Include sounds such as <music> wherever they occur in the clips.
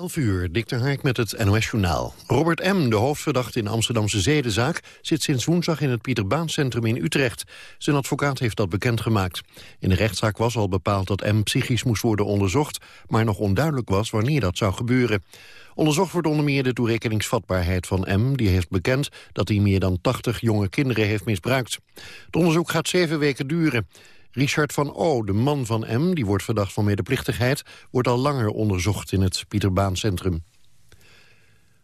11 uur, Dick Hark met het NOS-journaal. Robert M., de hoofdverdachte in Amsterdamse zedenzaak... zit sinds woensdag in het Pieterbaancentrum in Utrecht. Zijn advocaat heeft dat bekendgemaakt. In de rechtszaak was al bepaald dat M. psychisch moest worden onderzocht... maar nog onduidelijk was wanneer dat zou gebeuren. Onderzocht wordt onder meer de toerekeningsvatbaarheid van M. Die heeft bekend dat hij meer dan 80 jonge kinderen heeft misbruikt. Het onderzoek gaat zeven weken duren. Richard van O., de man van M, die wordt verdacht van medeplichtigheid... wordt al langer onderzocht in het Pieterbaancentrum.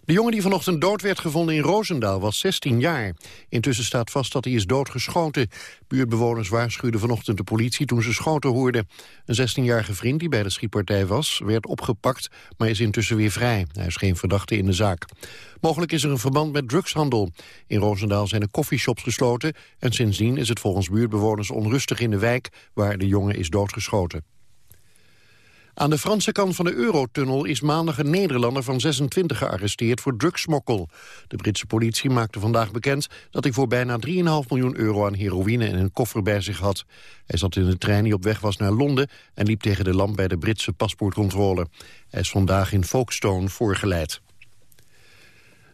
De jongen die vanochtend dood werd gevonden in Roosendaal was 16 jaar. Intussen staat vast dat hij is doodgeschoten. Buurtbewoners waarschuwden vanochtend de politie toen ze schoten hoorden. Een 16-jarige vriend die bij de schietpartij was, werd opgepakt... maar is intussen weer vrij. Hij is geen verdachte in de zaak. Mogelijk is er een verband met drugshandel. In Roosendaal zijn er koffieshops gesloten... en sindsdien is het volgens buurtbewoners onrustig in de wijk... waar de jongen is doodgeschoten. Aan de Franse kant van de Eurotunnel is maandag een Nederlander van 26 gearresteerd voor drugsmokkel. De Britse politie maakte vandaag bekend dat hij voor bijna 3,5 miljoen euro aan heroïne in een koffer bij zich had. Hij zat in de trein die op weg was naar Londen en liep tegen de lamp bij de Britse paspoortcontrole. Hij is vandaag in Folkestone voorgeleid.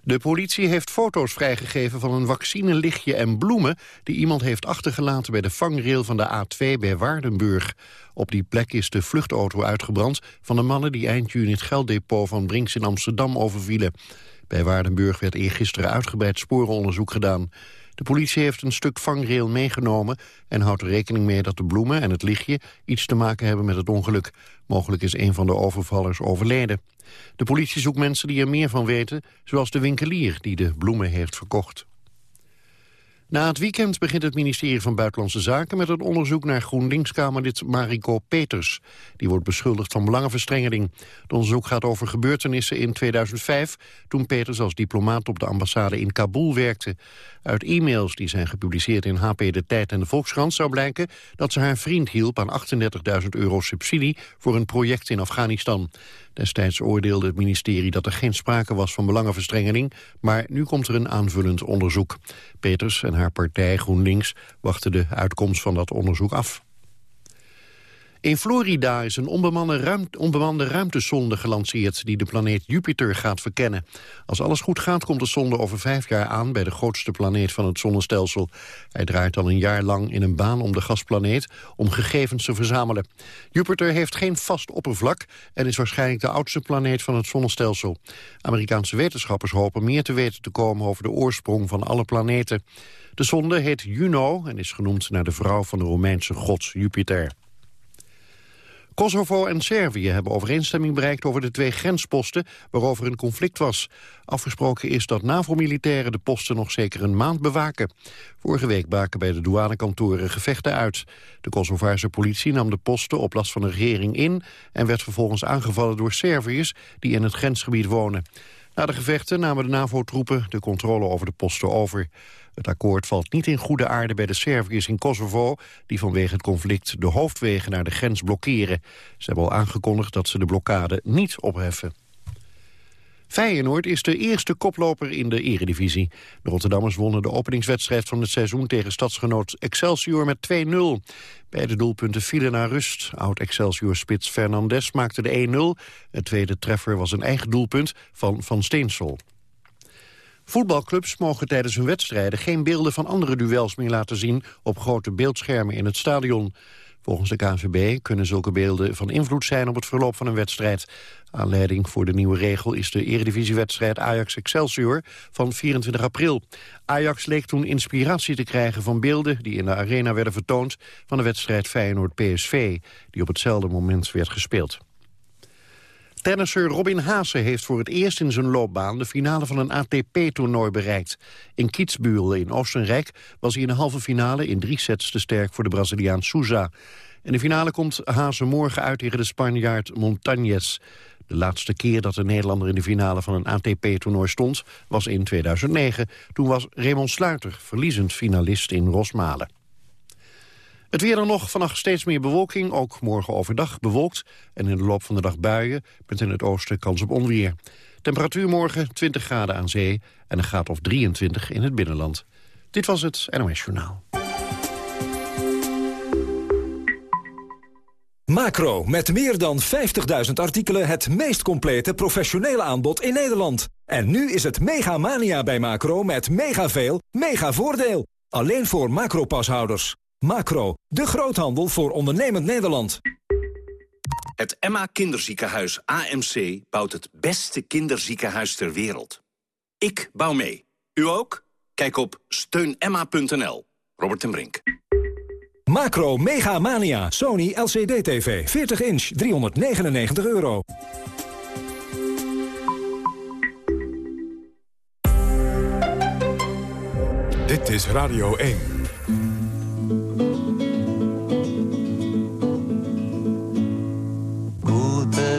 De politie heeft foto's vrijgegeven van een vaccinelichtje en bloemen... die iemand heeft achtergelaten bij de vangrail van de A2 bij Waardenburg. Op die plek is de vluchtauto uitgebrand van de mannen... die eind juni het gelddepot van Brinks in Amsterdam overvielen. Bij Waardenburg werd eergisteren uitgebreid sporenonderzoek gedaan. De politie heeft een stuk vangrail meegenomen... en houdt er rekening mee dat de bloemen en het lichtje iets te maken hebben met het ongeluk. Mogelijk is een van de overvallers overleden. De politie zoekt mensen die er meer van weten, zoals de winkelier die de bloemen heeft verkocht. Na het weekend begint het ministerie van Buitenlandse Zaken met een onderzoek naar GroenLinks-Kamerlid Mariko Peters. Die wordt beschuldigd van belangenverstrengeling. Het onderzoek gaat over gebeurtenissen in 2005, toen Peters als diplomaat op de ambassade in Kabul werkte. Uit e-mails die zijn gepubliceerd in HP De Tijd en de Volkskrant zou blijken dat ze haar vriend hielp aan 38.000 euro subsidie voor een project in Afghanistan. Destijds oordeelde het ministerie dat er geen sprake was van belangenverstrengeling, maar nu komt er een aanvullend onderzoek. Peters en haar partij GroenLinks wachten de uitkomst van dat onderzoek af. In Florida is een onbemande, ruimte, onbemande ruimtesonde gelanceerd... die de planeet Jupiter gaat verkennen. Als alles goed gaat, komt de sonde over vijf jaar aan... bij de grootste planeet van het zonnestelsel. Hij draait al een jaar lang in een baan om de gasplaneet... om gegevens te verzamelen. Jupiter heeft geen vast oppervlak... en is waarschijnlijk de oudste planeet van het zonnestelsel. Amerikaanse wetenschappers hopen meer te weten te komen... over de oorsprong van alle planeten. De sonde heet Juno en is genoemd naar de vrouw van de Romeinse god Jupiter. Kosovo en Servië hebben overeenstemming bereikt over de twee grensposten waarover een conflict was. Afgesproken is dat NAVO-militairen de posten nog zeker een maand bewaken. Vorige week braken bij de douanekantoren gevechten uit. De Kosovaarse politie nam de posten op last van de regering in en werd vervolgens aangevallen door Serviërs die in het grensgebied wonen. Na de gevechten namen de NAVO-troepen de controle over de posten over. Het akkoord valt niet in goede aarde bij de Serviërs in Kosovo... die vanwege het conflict de hoofdwegen naar de grens blokkeren. Ze hebben al aangekondigd dat ze de blokkade niet opheffen. Feyenoord is de eerste koploper in de eredivisie. De Rotterdammers wonnen de openingswedstrijd van het seizoen tegen stadsgenoot Excelsior met 2-0. Beide doelpunten vielen naar rust. Oud-Excelsior-spits Fernandes maakte de 1-0. Het tweede treffer was een eigen doelpunt van Van Steensel. Voetbalclubs mogen tijdens hun wedstrijden geen beelden van andere duels meer laten zien op grote beeldschermen in het stadion. Volgens de KNVB kunnen zulke beelden van invloed zijn op het verloop van een wedstrijd. Aanleiding voor de nieuwe regel is de eredivisiewedstrijd Ajax-Excelsior van 24 april. Ajax leek toen inspiratie te krijgen van beelden die in de arena werden vertoond van de wedstrijd Feyenoord-PSV, die op hetzelfde moment werd gespeeld. Tennisser Robin Haase heeft voor het eerst in zijn loopbaan de finale van een ATP-toernooi bereikt. In Kitzbühel in Oostenrijk was hij in de halve finale in drie sets te sterk voor de Braziliaan Souza. In de finale komt Haase morgen uit tegen de Spanjaard Montañez. De laatste keer dat de Nederlander in de finale van een ATP-toernooi stond was in 2009. Toen was Raymond Sluiter verliezend finalist in Rosmalen. Het weer dan nog, vannacht steeds meer bewolking, ook morgen overdag bewolkt... en in de loop van de dag buien, met in het oosten kans op onweer. Temperatuur morgen 20 graden aan zee en een graad of 23 in het binnenland. Dit was het NOS Journaal. Macro, met meer dan 50.000 artikelen het meest complete professionele aanbod in Nederland. En nu is het mega mania bij Macro met mega veel, mega voordeel. Alleen voor Macro-pashouders. Macro, de groothandel voor ondernemend Nederland. Het Emma Kinderziekenhuis AMC bouwt het beste kinderziekenhuis ter wereld. Ik bouw mee. U ook? Kijk op steunemma.nl. Robert ten Brink. Macro Mega Mania. Sony LCD TV. 40 inch. 399 euro. Dit is Radio 1.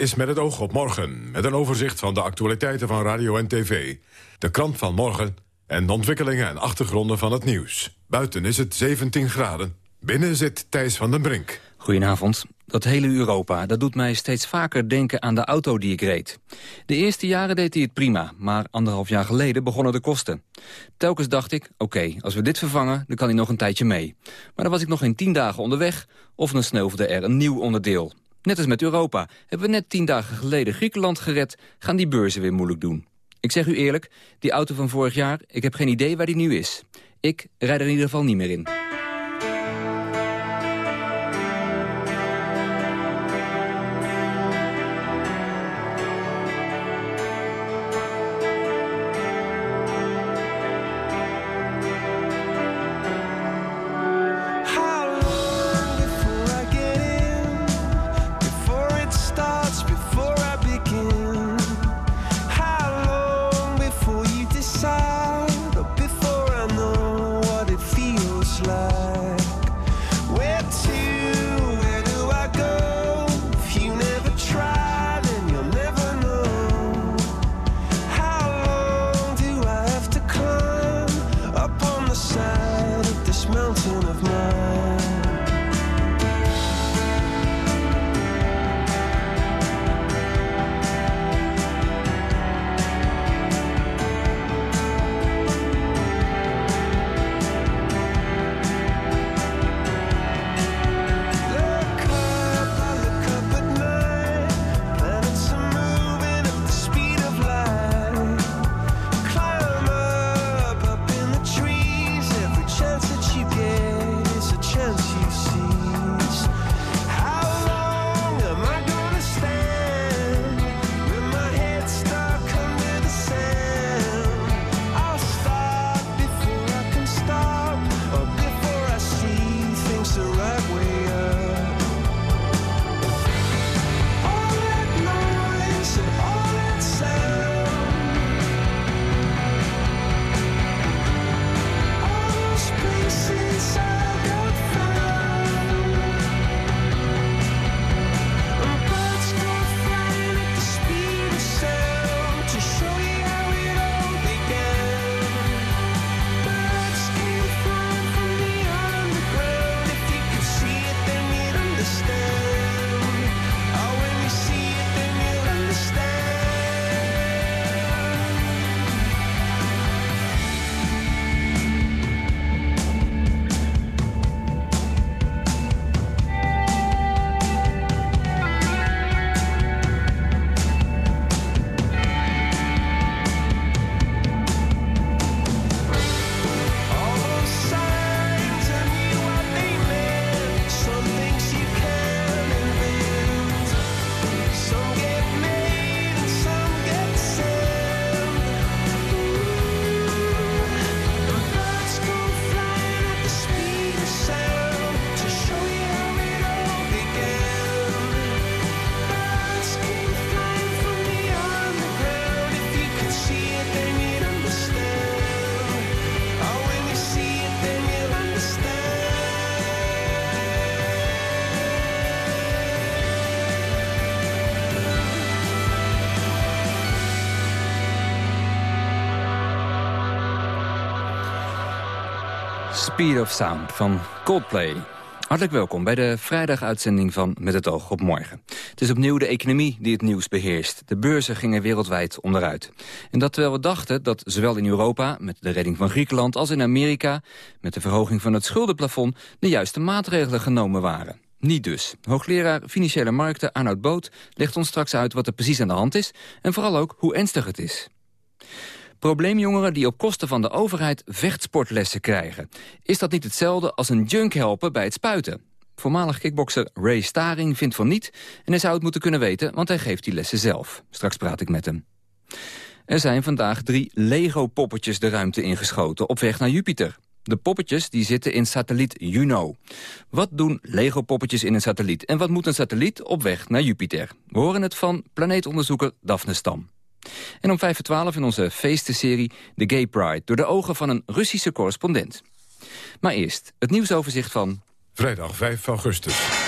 Is met het oog op morgen, met een overzicht van de actualiteiten van radio en tv. De krant van morgen en de ontwikkelingen en achtergronden van het nieuws. Buiten is het 17 graden, binnen zit Thijs van den Brink. Goedenavond. Dat hele Europa, dat doet mij steeds vaker denken aan de auto die ik reed. De eerste jaren deed hij het prima, maar anderhalf jaar geleden begonnen de kosten. Telkens dacht ik, oké, als we dit vervangen, dan kan hij nog een tijdje mee. Maar dan was ik nog geen tien dagen onderweg, of dan sneuvelde er een nieuw onderdeel. Net als met Europa. Hebben we net tien dagen geleden Griekenland gered... gaan die beurzen weer moeilijk doen. Ik zeg u eerlijk, die auto van vorig jaar... ik heb geen idee waar die nu is. Ik rijd er in ieder geval niet meer in. Speed of Sound van Coldplay. Hartelijk welkom bij de vrijdaguitzending van Met het oog op morgen. Het is opnieuw de economie die het nieuws beheerst. De beurzen gingen wereldwijd onderuit. En dat terwijl we dachten dat zowel in Europa, met de redding van Griekenland... als in Amerika, met de verhoging van het schuldenplafond... de juiste maatregelen genomen waren. Niet dus. Hoogleraar Financiële Markten Arnoud Boot legt ons straks uit wat er precies aan de hand is... en vooral ook hoe ernstig het is. Probleemjongeren die op kosten van de overheid vechtsportlessen krijgen. Is dat niet hetzelfde als een junk helpen bij het spuiten? Voormalig kickbokser Ray Staring vindt van niet... en hij zou het moeten kunnen weten, want hij geeft die lessen zelf. Straks praat ik met hem. Er zijn vandaag drie Lego-poppetjes de ruimte ingeschoten... op weg naar Jupiter. De poppetjes die zitten in satelliet Juno. Wat doen Lego-poppetjes in een satelliet? En wat moet een satelliet op weg naar Jupiter? We horen het van planeetonderzoeker Daphne Stam. En om 5 voor 12 in onze feestenserie The Gay Pride... door de ogen van een Russische correspondent. Maar eerst het nieuwsoverzicht van... Vrijdag 5 augustus.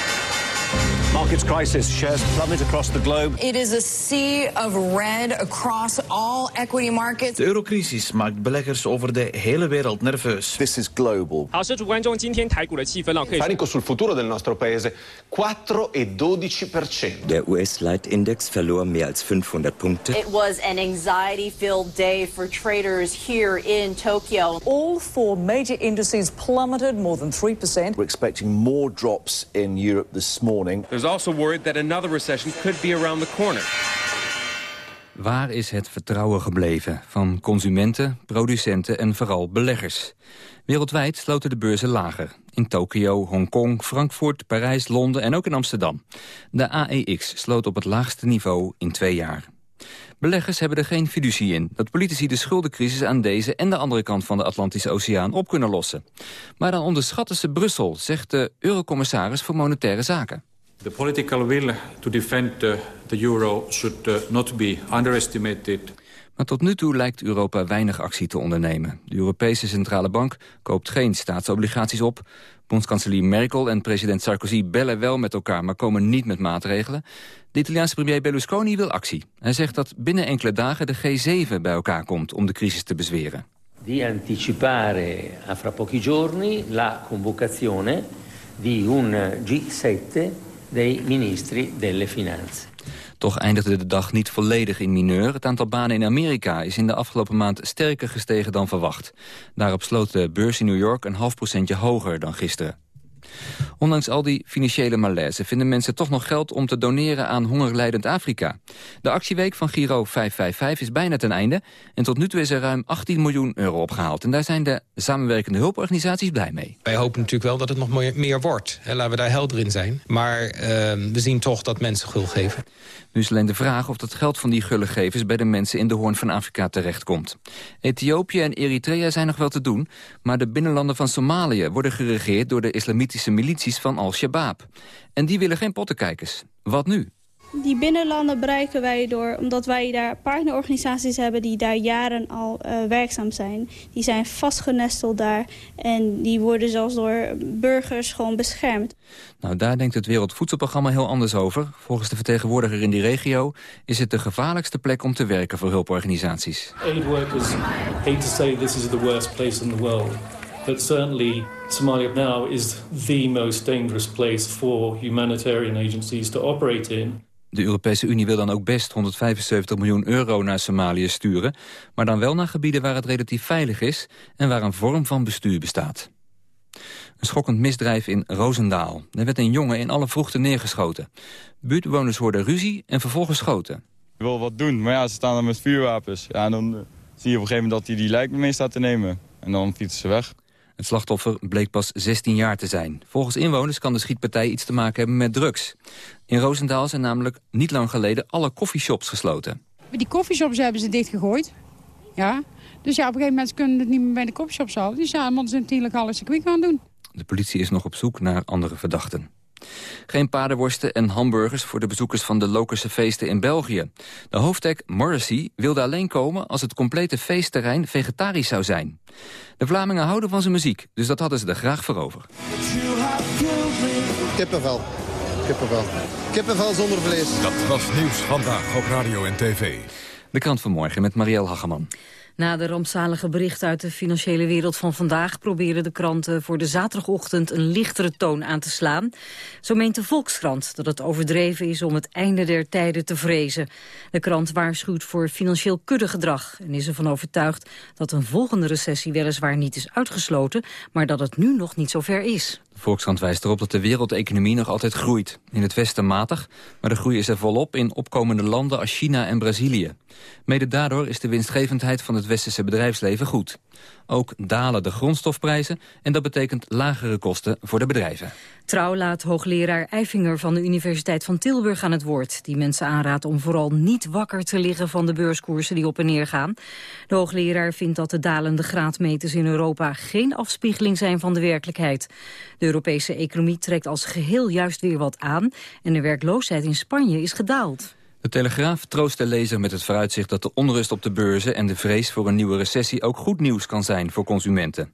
Markets crisis. Shares plummet across the globe. It is a sea of red across all equity markets. De eurocrisis maakt beleggers over de hele wereld nerveus. This is global. 好，是主观众今天台股的气氛了，可以。 Panico sul futuro del nostro paese 4,12%. Der US-Leitindex verlor mehr als 500 Punkte. It was an anxiety-filled day for traders here in Tokyo. All four major indices plummeted more than 3%. We're expecting more drops in Europe this morning. There's also worried that another recession could be around the corner. Waar is het vertrouwen gebleven van consumenten, producenten en vooral beleggers? Wereldwijd sloten de beurzen lager. In Tokio, Hongkong, Frankfurt, Parijs, Londen en ook in Amsterdam. De AEX sloot op het laagste niveau in twee jaar. Beleggers hebben er geen fiducie in dat politici de schuldencrisis aan deze en de andere kant van de Atlantische Oceaan op kunnen lossen. Maar dan onderschatten ze Brussel, zegt de eurocommissaris voor Monetaire Zaken. The political will to defend the, the euro should uh, not be underestimated. Maar tot nu toe lijkt Europa weinig actie te ondernemen. De Europese Centrale Bank koopt geen staatsobligaties op. Bondskanselier Merkel en president Sarkozy bellen wel met elkaar... maar komen niet met maatregelen. De Italiaanse premier Berlusconi wil actie. Hij zegt dat binnen enkele dagen de G7 bij elkaar komt... om de crisis te bezweren. Di anticipare a fra pochi giorni la convocazione di un G7 dei ministri delle finanze. Toch eindigde de dag niet volledig in mineur. Het aantal banen in Amerika is in de afgelopen maand sterker gestegen dan verwacht. Daarop sloot de beurs in New York een half procentje hoger dan gisteren. Ondanks al die financiële malaise vinden mensen toch nog geld om te doneren aan hongerlijdend Afrika. De actieweek van Giro 555 is bijna ten einde en tot nu toe is er ruim 18 miljoen euro opgehaald. En daar zijn de samenwerkende hulporganisaties blij mee. Wij hopen natuurlijk wel dat het nog meer, meer wordt. Hè, laten we daar helder in zijn. Maar uh, we zien toch dat mensen gul geven. Nu is alleen de vraag of het geld van die gullegevers bij de mensen in de hoorn van Afrika terechtkomt. Ethiopië en Eritrea zijn nog wel te doen, maar de binnenlanden van Somalië worden geregeerd door de islamitische milities van Al-Shabaab. En die willen geen pottenkijkers. Wat nu? Die binnenlanden bereiken wij door, omdat wij daar partnerorganisaties hebben die daar jaren al uh, werkzaam zijn. Die zijn vastgenesteld daar en die worden zelfs door burgers gewoon beschermd. Nou, daar denkt het Wereldvoedselprogramma heel anders over. Volgens de vertegenwoordiger in die regio is het de gevaarlijkste plek om te werken voor hulporganisaties. Aid workers hate to say this is the worst place in the world. But certainly Somalia now is the most dangerous place for humanitarian agencies to operate in. De Europese Unie wil dan ook best 175 miljoen euro naar Somalië sturen... maar dan wel naar gebieden waar het relatief veilig is... en waar een vorm van bestuur bestaat. Een schokkend misdrijf in Roosendaal. Er werd een jongen in alle vroegte neergeschoten. Buurtbewoners hoorden ruzie en vervolgens schoten. Ik wil wat doen, maar ja, ze staan er met vuurwapens. Ja, en dan zie je op een gegeven moment dat hij die lijk mee staat te nemen. En dan fietsen ze weg. Het slachtoffer bleek pas 16 jaar te zijn. Volgens inwoners kan de schietpartij iets te maken hebben met drugs. In Roosendaal zijn namelijk niet lang geleden alle koffieshops gesloten. Die koffieshops hebben ze dichtgegooid. Ja. Dus ja, op een gegeven moment kunnen het niet meer bij de koffieshops houden. Dus ja, dan moeten ze natuurlijk alles circuit gaan doen. De politie is nog op zoek naar andere verdachten. Geen paardenworsten en hamburgers voor de bezoekers van de Lokerse feesten in België. De hoofdtek Morrissey wilde alleen komen als het complete feestterrein vegetarisch zou zijn. De Vlamingen houden van zijn muziek, dus dat hadden ze er graag voor over. Kippenvel. Kippenvel. Kippenvel zonder vlees. Dat was nieuws vandaag op radio en tv. De krant van morgen met Marielle Hageman. Na de rampzalige berichten uit de financiële wereld van vandaag... proberen de kranten voor de zaterdagochtend een lichtere toon aan te slaan. Zo meent de Volkskrant dat het overdreven is om het einde der tijden te vrezen. De krant waarschuwt voor financieel kuddegedrag... en is ervan overtuigd dat een volgende recessie weliswaar niet is uitgesloten... maar dat het nu nog niet zover is. De Volkskrant wijst erop dat de wereldeconomie nog altijd groeit. In het westen matig, maar de groei is er volop in opkomende landen als China en Brazilië. Mede daardoor is de winstgevendheid van het westerse bedrijfsleven goed. Ook dalen de grondstofprijzen en dat betekent lagere kosten voor de bedrijven. Trouw laat hoogleraar Eifinger van de Universiteit van Tilburg aan het woord... die mensen aanraadt om vooral niet wakker te liggen van de beurskoersen die op en neer gaan. De hoogleraar vindt dat de dalende graadmeters in Europa geen afspiegeling zijn van de werkelijkheid. De Europese economie trekt als geheel juist weer wat aan... en de werkloosheid in Spanje is gedaald. De Telegraaf troost de lezer met het vooruitzicht dat de onrust op de beurzen en de vrees voor een nieuwe recessie ook goed nieuws kan zijn voor consumenten.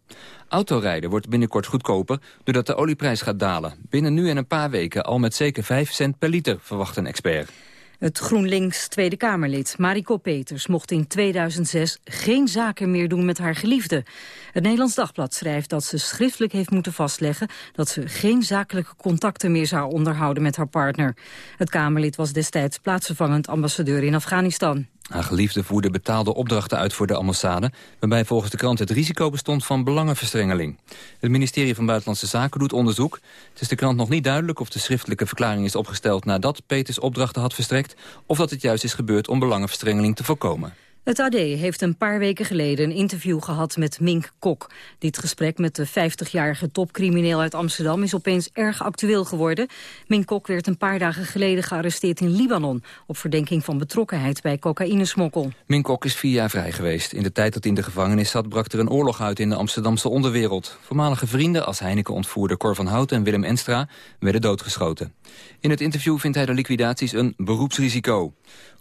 Autorijden wordt binnenkort goedkoper doordat de olieprijs gaat dalen. Binnen nu en een paar weken al met zeker 5 cent per liter, verwacht een expert. Het GroenLinks Tweede Kamerlid Mariko Peters mocht in 2006 geen zaken meer doen met haar geliefde. Het Nederlands Dagblad schrijft dat ze schriftelijk heeft moeten vastleggen dat ze geen zakelijke contacten meer zou onderhouden met haar partner. Het Kamerlid was destijds plaatsvervangend ambassadeur in Afghanistan. Haar geliefde voerde betaalde opdrachten uit voor de ambassade... waarbij volgens de krant het risico bestond van belangenverstrengeling. Het ministerie van Buitenlandse Zaken doet onderzoek. Het is de krant nog niet duidelijk of de schriftelijke verklaring is opgesteld... nadat Peters opdrachten had verstrekt... of dat het juist is gebeurd om belangenverstrengeling te voorkomen. Het AD heeft een paar weken geleden een interview gehad met Mink Kok. Dit gesprek met de 50-jarige topcrimineel uit Amsterdam is opeens erg actueel geworden. Mink Kok werd een paar dagen geleden gearresteerd in Libanon... op verdenking van betrokkenheid bij cocaïnesmokkel. Mink Kok is vier jaar vrij geweest. In de tijd dat hij in de gevangenis zat brak er een oorlog uit in de Amsterdamse onderwereld. Voormalige vrienden als Heineken-ontvoerder Cor van Hout en Willem Enstra werden doodgeschoten. In het interview vindt hij de liquidaties een beroepsrisico.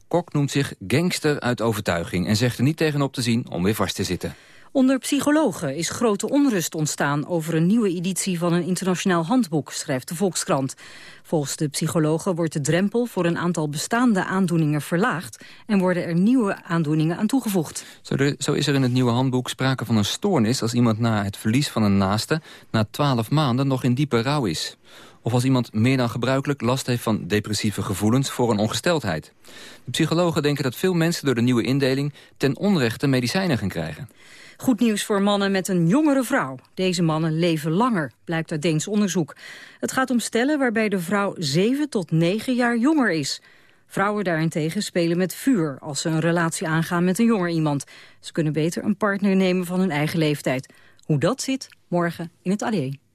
Kok noemt zich gangster uit overtuiging en zegt er niet tegenop te zien om weer vast te zitten. Onder psychologen is grote onrust ontstaan over een nieuwe editie van een internationaal handboek, schrijft de Volkskrant. Volgens de psychologen wordt de drempel voor een aantal bestaande aandoeningen verlaagd en worden er nieuwe aandoeningen aan toegevoegd. Zo, zo is er in het nieuwe handboek sprake van een stoornis als iemand na het verlies van een naaste na twaalf maanden nog in diepe rouw is. Of als iemand meer dan gebruikelijk last heeft van depressieve gevoelens voor een ongesteldheid. De psychologen denken dat veel mensen door de nieuwe indeling ten onrechte medicijnen gaan krijgen. Goed nieuws voor mannen met een jongere vrouw. Deze mannen leven langer, blijkt uit Deens onderzoek. Het gaat om stellen waarbij de vrouw 7 tot 9 jaar jonger is. Vrouwen daarentegen spelen met vuur als ze een relatie aangaan met een jonger iemand. Ze kunnen beter een partner nemen van hun eigen leeftijd. Hoe dat zit, morgen in het AD.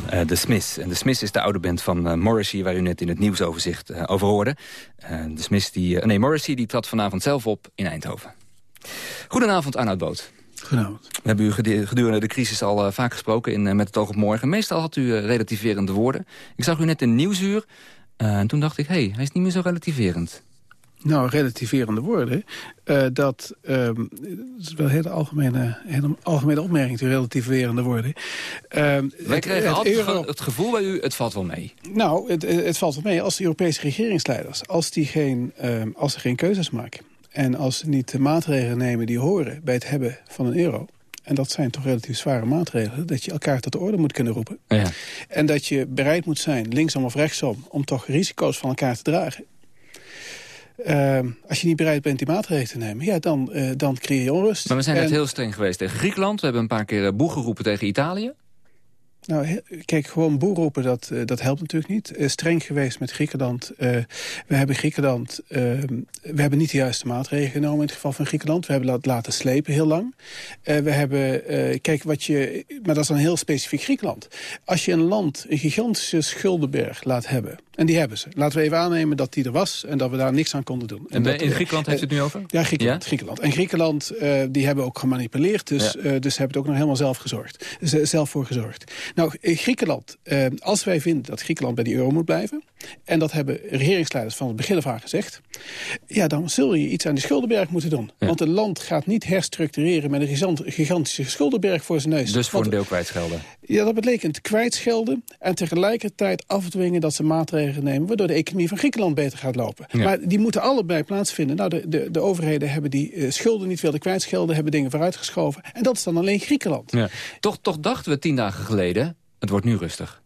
Van uh, The Smiths. En The Smiths is de oude band van uh, Morrissey... waar u net in het nieuwsoverzicht uh, over hoorde. de Smiths die, nee, Morrissey die trad vanavond zelf op in Eindhoven. Goedenavond, Arnoud Boot. Goedenavond. We hebben u gedurende de crisis al vaak gesproken in Met het oog op morgen. Meestal had u relativerende woorden. Ik zag u net in Nieuwsuur en toen dacht ik... hé, hey, hij is niet meer zo relativerend. Nou, relativerende woorden. Uh, dat, uh, is wel een hele algemene, hele algemene opmerking, die relativerende woorden. Uh, Wij kregen het, altijd euro... het gevoel bij u, het valt wel mee. Nou, het, het valt wel mee als de Europese regeringsleiders, als, die geen, ehm, als ze geen keuzes maken... en als ze niet de maatregelen nemen die horen bij het hebben van een euro... En dat zijn toch relatief zware maatregelen. Dat je elkaar tot de orde moet kunnen roepen. Ja. En dat je bereid moet zijn, linksom of rechtsom... om toch risico's van elkaar te dragen. Uh, als je niet bereid bent die maatregelen te nemen, ja, dan, uh, dan creëer je onrust. Maar we zijn net heel streng geweest tegen Griekenland. We hebben een paar keer boe geroepen tegen Italië. Nou, kijk, gewoon boer roepen, dat, uh, dat helpt natuurlijk niet. Uh, streng geweest met Griekenland. Uh, we hebben Griekenland... Ehm, we hebben niet de juiste maatregelen genomen in het geval van Griekenland. We hebben dat laten slepen heel lang. we hebben... kijk, wat je... Maar dat is dan heel specifiek Griekenland. Als je een land een gigantische schuldenberg laat hebben... En die hebben ze. Laten we even aannemen dat die er was en dat we daar niks aan konden doen. En, en in Griekenland heeft u het nu over? Ja, Griekenland. Ja? Griekenland. En Griekenland, uh, die hebben ook gemanipuleerd. Dus, ja. uh, dus hebben het ook nog helemaal zelf, gezorgd, zelf voor gezorgd. Nou, in Griekenland, als wij vinden dat Griekenland bij die euro moet blijven... en dat hebben regeringsleiders van het begin af aan gezegd... ja, dan zul je iets aan die schuldenberg moeten doen. Ja. Want een land gaat niet herstructureren met een gigantische schuldenberg voor zijn neus. Dus voor een deel kwijtschelden? Ja, dat betekent kwijtschelden en tegelijkertijd afdwingen dat ze maatregelen nemen... waardoor de economie van Griekenland beter gaat lopen. Ja. Maar die moeten allebei plaatsvinden. Nou, de, de, de overheden hebben die uh, schulden niet willen kwijtschelden... hebben dingen vooruitgeschoven. En dat is dan alleen Griekenland. Ja. Toch, toch dachten we tien dagen geleden, het wordt nu rustig.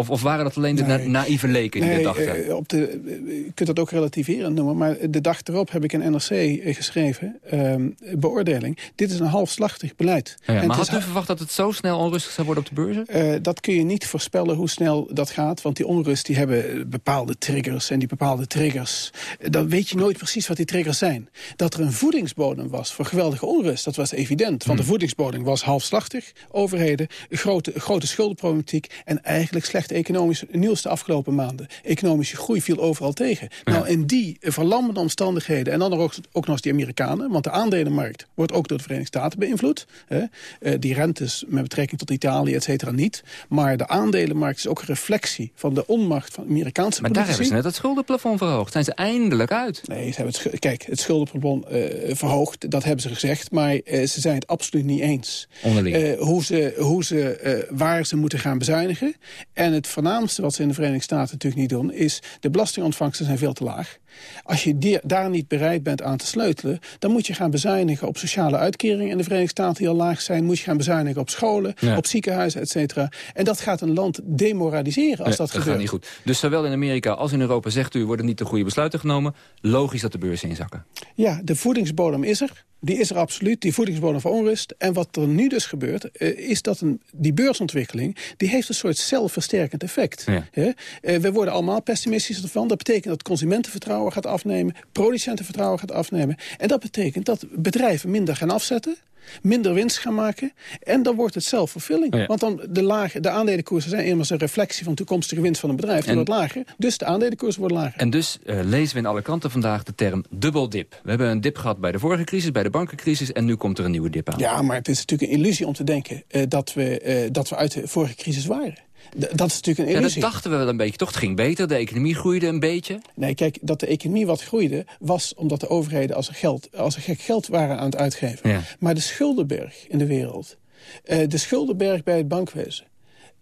Of, of waren dat alleen de nee. na naïeve leken die nee, dat dachten? Uh, op de, je kunt dat ook relativerend noemen. Maar de dag erop heb ik in NRC geschreven. Um, beoordeling. Dit is een halfslachtig beleid. Ja, ja, maar had u verwacht dat het zo snel onrustig zou worden op de beurzen? Uh, dat kun je niet voorspellen hoe snel dat gaat. Want die onrust die hebben bepaalde triggers. En die bepaalde triggers... Dan weet je nooit precies wat die triggers zijn. Dat er een voedingsbodem was voor geweldige onrust. Dat was evident. Want hmm. de voedingsbodem was halfslachtig. Overheden, grote, grote schuldenproblematiek. En eigenlijk slecht economisch nieuws de afgelopen maanden. Economische groei viel overal tegen. Ja. Nou, in die verlammende omstandigheden... en dan ook, ook nog eens die Amerikanen... want de aandelenmarkt wordt ook door de Verenigde Staten beïnvloed. Hè? Uh, die rentes met betrekking tot Italië, et cetera, niet. Maar de aandelenmarkt is ook een reflectie... van de onmacht van Amerikaanse Maar politici. daar hebben ze net het schuldenplafond verhoogd. Zijn ze eindelijk uit? Nee, ze hebben het, kijk, het schuldenplafond uh, verhoogd, dat hebben ze gezegd... maar uh, ze zijn het absoluut niet eens. Onderling. hoe ze, hoe ze, waar ze moeten gaan bezuinigen... En het voornaamste wat ze in de Verenigde Staten natuurlijk niet doen... is de belastingontvangsten zijn veel te laag. Als je die, daar niet bereid bent aan te sleutelen... dan moet je gaan bezuinigen op sociale uitkeringen in de Verenigde Staten die al laag zijn. Moet je gaan bezuinigen op scholen, ja. op ziekenhuizen, et cetera. En dat gaat een land demoraliseren als ja, dat, dat gebeurt. Gaat niet goed. Dus zowel in Amerika als in Europa zegt u... worden niet de goede besluiten genomen. Logisch dat de beurzen inzakken. Ja, de voedingsbodem is er. Die is er absoluut, die voedingsbodem van onrust. En wat er nu dus gebeurt, uh, is dat een, die beursontwikkeling... die heeft een soort zelfversterkend effect. Ja. Uh, we worden allemaal pessimistisch ervan. Dat betekent dat consumentenvertrouwen gaat afnemen... producentenvertrouwen gaat afnemen. En dat betekent dat bedrijven minder gaan afzetten minder winst gaan maken. En dan wordt het zelfvervulling. Oh ja. Want dan de, lage, de aandelenkoersen zijn immers een reflectie van toekomstige winst van een bedrijf. Wordt lager, dus de aandelenkoersen worden lager. En dus uh, lezen we in alle kranten vandaag de term dubbeldip. We hebben een dip gehad bij de vorige crisis, bij de bankencrisis... en nu komt er een nieuwe dip aan. Ja, maar het is natuurlijk een illusie om te denken uh, dat, we, uh, dat we uit de vorige crisis waren. Dat is natuurlijk een illusie. Ja, dat dachten we wel een beetje, toch? Het ging beter, de economie groeide een beetje. Nee, kijk, dat de economie wat groeide... was omdat de overheden als er, geld, als er gek geld waren aan het uitgeven. Ja. Maar de schuldenberg in de wereld... Uh, de schuldenberg bij het bankwezen...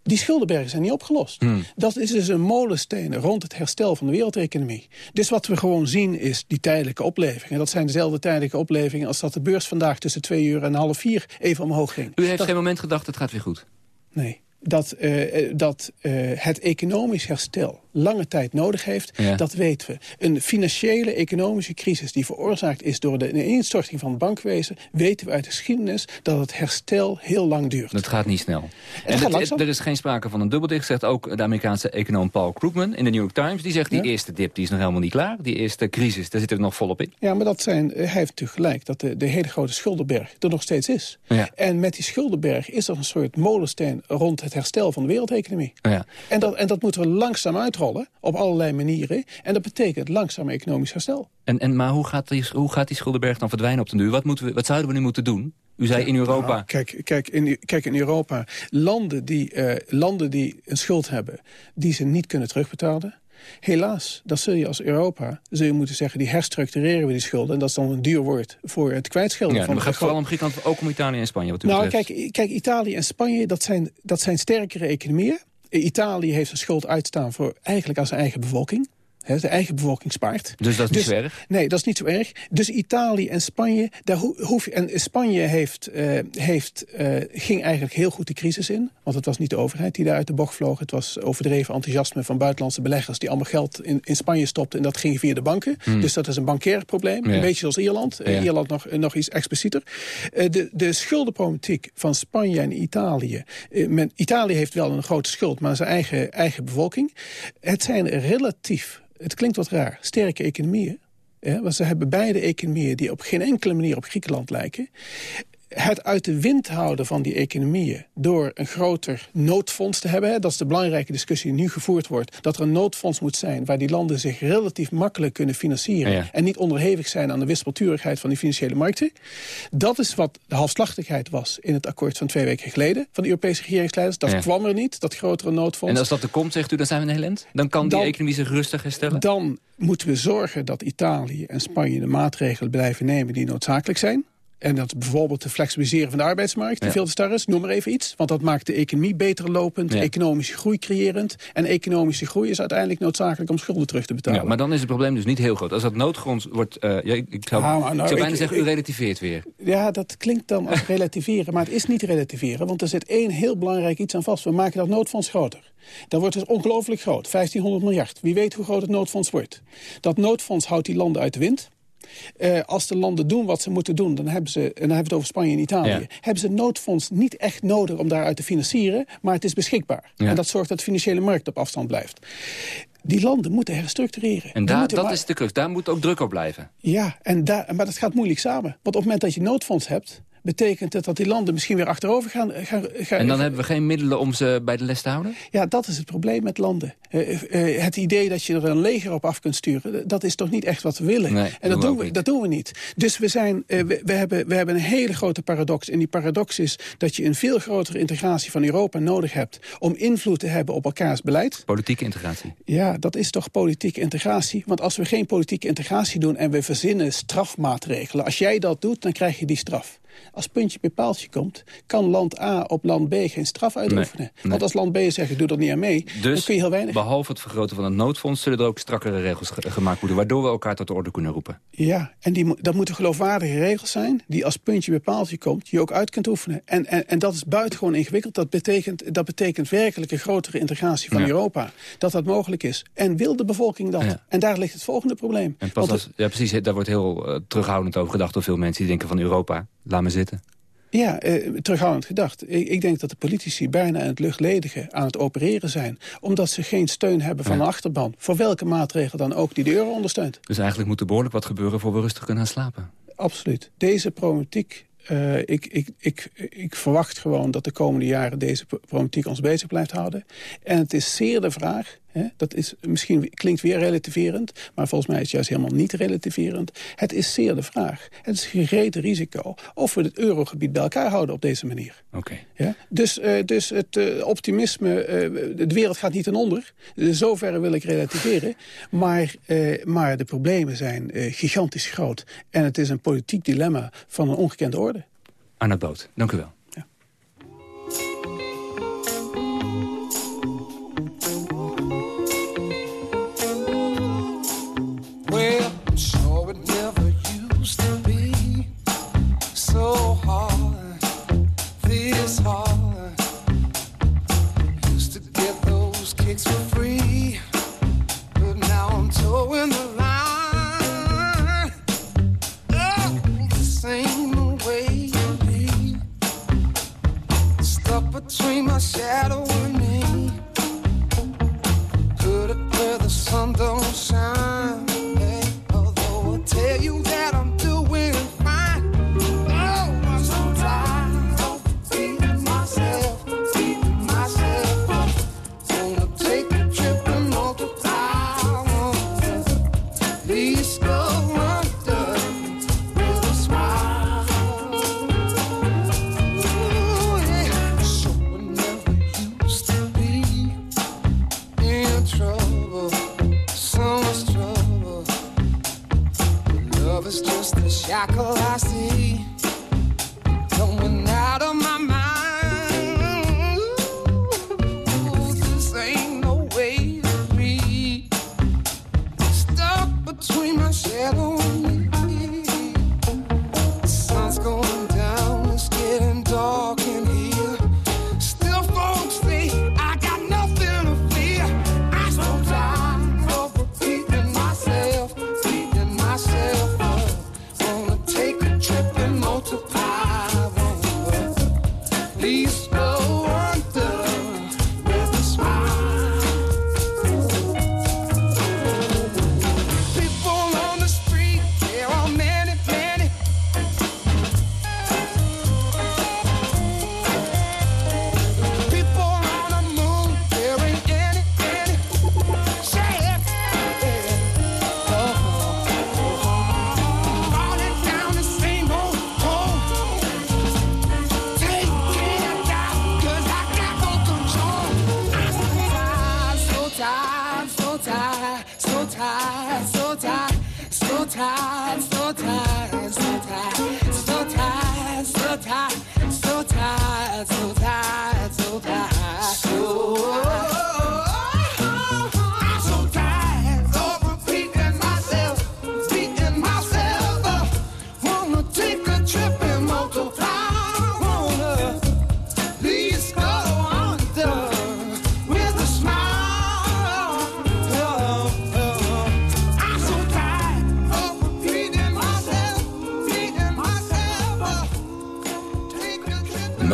Die schuldenbergen zijn niet opgelost. Hmm. Dat is dus een molensteen rond het herstel van de wereldeconomie. Dus wat we gewoon zien is die tijdelijke oplevingen. Dat zijn dezelfde tijdelijke oplevingen als dat de beurs vandaag tussen twee uur en half vier even omhoog ging. U heeft dat... geen moment gedacht, het gaat weer goed? Nee dat, uh, dat uh, het economisch herstel lange tijd nodig heeft. Ja. Dat weten we. Een financiële, economische crisis die veroorzaakt is door de ineenstorting van het bankwezen... weten we uit de geschiedenis dat het herstel heel lang duurt. Dat gaat niet snel. En gaat het- er is geen sprake van een dubbeldicht, zegt ook de Amerikaanse econoom Paul Krugman in de New York Times. Die zegt, die eerste dip die is nog helemaal niet klaar. Die eerste crisis, daar zitten we nog volop in. Ja, maar dat zijn, eh, hij heeft natuurlijk gelijk dat de, de hele grote schuldenberg er nog steeds is. Ja. En met die schuldenberg is er een soort molensteen rond het herstel van de wereldeconomie. Ja. En dat, en dat moeten we langzaam uitrollen, op allerlei manieren. En dat betekent langzaam economisch herstel. En, en, maar hoe gaat, die, hoe gaat die schuldenberg dan verdwijnen op de duur? Wat, moeten we, wat zouden we nu moeten doen? U zei in Europa... Nou, kijk, kijk, in, kijk, in Europa, landen die, eh, landen die een schuld hebben... die ze niet kunnen terugbetalen... Helaas, dat zul je als Europa zul je moeten zeggen... die herstructureren we die schulden. En dat is dan een duur woord voor het kwijtschelden ja, van de gaat het vooral om Griekenland, ook om Italië en Spanje. Wat u nou, betreft. kijk, kijk, Italië en Spanje, dat zijn, dat zijn sterkere economieën. Italië heeft een schuld uitstaan voor eigenlijk aan zijn eigen bevolking. Hè, zijn eigen bevolking spaart. Dus dat is niet zo erg? Nee, dat is niet zo erg. Dus Italië en Spanje, daar ho- hoef je, en Spanje heeft, eh, heeft, eh, ging eigenlijk heel goed de crisis in. Want het was niet de overheid die daar uit de bocht vloog. Het was overdreven enthousiasme van buitenlandse beleggers... die allemaal geld in, in Spanje stopten en dat ging via de banken. Hmm. Dus dat is een bankair probleem. Ja. Een beetje zoals Ierland. Eh, Ja. Ierland nog, nog iets explicieter. De, de schuldenproblematiek van Spanje en Italië. men, Italië heeft wel een grote schuld, maar zijn eigen, eigen bevolking. Het zijn relatief, het klinkt wat raar, sterke economieën. Ja, want ze hebben beide economieën die op geen enkele manier op Griekenland lijken. Het uit de wind houden van die economieën door een groter noodfonds te hebben... Hè, dat is de belangrijke discussie die nu gevoerd wordt... dat er een noodfonds moet zijn waar die landen zich relatief makkelijk kunnen financieren... Ja. en niet onderhevig zijn aan de wispelturigheid van die financiële markten. Dat is wat de halfslachtigheid was in het akkoord van twee weken geleden... van de Europese regeringsleiders. Dat Ja. kwam er niet, dat grotere noodfonds. En als dat er komt, zegt u, dan zijn we een heel? Dan kan die economie zich rustig herstellen? Dan moeten we zorgen dat Italië en Spanje de maatregelen blijven nemen die noodzakelijk zijn. En dat bijvoorbeeld de flexibiliseren van de arbeidsmarkt, die Ja. veel te star is, noem maar even iets. Want dat maakt de economie beter lopend, economische groei creërend. En economische groei is uiteindelijk noodzakelijk om schulden terug te betalen. Ja, maar dan is het probleem dus niet heel groot. Als dat noodgrond wordt... eh, ja, ik zou, Ah, nou, ik zou bijna ik- zeggen, u relativeert weer. Ja, dat klinkt dan als relativeren, maar het is niet relativeren. Want er zit één heel belangrijk iets aan vast. We maken dat noodfonds groter. Dat wordt dus ongelooflijk groot, 1500 miljard. Wie weet hoe groot het noodfonds wordt. Dat noodfonds houdt die landen uit de wind. Eh, als de landen doen wat ze moeten doen, dan hebben ze, en dan hebben we het over Spanje en Italië, Ja. hebben ze een noodfonds niet echt nodig om daaruit te financieren, maar het is beschikbaar. Ja. En dat zorgt dat de financiële markt op afstand blijft. Die landen moeten herstructureren. En daar, dat is de crux. Daar moet ook druk op blijven. ja, en daar, maar dat gaat moeilijk samen. Want op het moment dat je noodfonds hebt... betekent het dat die landen misschien weer achterover gaan... gaan, gaan En dan hebben we geen middelen om ze bij de les te houden? Ja, dat is het probleem met landen. Eh, eh, het idee dat je er een leger op af kunt sturen... dat is toch niet echt wat we willen. Nee, en dat doen we, niet. dat doen we niet. Dus we, zijn, eh, we, we hebben, we hebben een hele grote paradox. En die paradox is dat je een veel grotere integratie van Europa nodig hebt... om invloed te hebben op elkaars beleid. Politieke integratie. Ja, dat is toch politieke integratie? Want als we geen politieke integratie doen en we verzinnen strafmaatregelen... als jij dat doet, dan krijg je die straf. Als puntje bij paaltje komt, kan land A op land B geen straf uitoefenen. Nee, nee. Want als land B zegt, ik doe er niet aan mee, dan Dus kun je heel weinig. behalve het vergroten van het noodfonds... zullen er ook strakkere regels ge- gemaakt worden... waardoor we elkaar tot de orde kunnen roepen. Ja, en die, dat moeten geloofwaardige regels zijn... die als puntje bij paaltje komt, je ook uit kunt oefenen. En, en, en dat is buitengewoon ingewikkeld. Dat betekent, dat betekent werkelijk een grotere integratie van Ja. Europa. Dat dat mogelijk is. En wil de bevolking dat? Ja. En daar ligt het volgende probleem. En pas ja, precies, daar wordt heel eh, terughoudend over gedacht door veel mensen... die denken van Europa, laat me zitten. Ja, eh, terughoudend gedacht. Ik, ik denk dat de politici bijna in het luchtledige aan het opereren zijn. Omdat ze geen steun hebben van Ja. een achterban. Voor welke maatregel dan ook die de euro ondersteunt. Dus eigenlijk moet er behoorlijk wat gebeuren... voor we rustig kunnen gaan slapen. Absoluut. Deze problematiek, eh, ik, ik, ik, ik verwacht gewoon dat de komende jaren deze problematiek ons bezig blijft houden. En het is zeer de vraag, dat is misschien klinkt weer relativerend, maar volgens mij is het juist helemaal niet relativerend. Het is zeer de vraag, het is een gereden risico of we het eurogebied bij elkaar houden op deze manier. Oké. Ja? Dus, eh, dus het eh, optimisme, eh, de wereld gaat niet ten onder. Zoverre wil ik relativeren. Maar, maar de problemen zijn gigantisch groot. En het is een politiek dilemma van een ongekende orde. Arnoud Boot, dank u wel.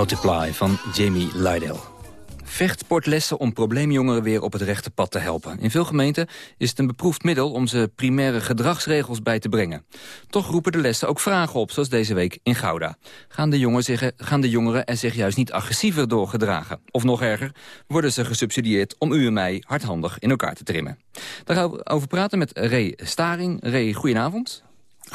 Multiply van Jamie Lydell. Vechtsportlessen om probleemjongeren weer op het rechte pad te helpen. In veel gemeenten is het een beproefd middel om ze primaire gedragsregels bij te brengen. Toch roepen de lessen ook vragen op, zoals deze week in Gouda. Gaan de, jongen zich, gaan de jongeren er zich juist niet agressiever door gedragen? Of nog erger, worden ze gesubsidieerd om u en mij hardhandig in elkaar te trimmen? Daarover praten met Ray Staring. Ray, goedenavond.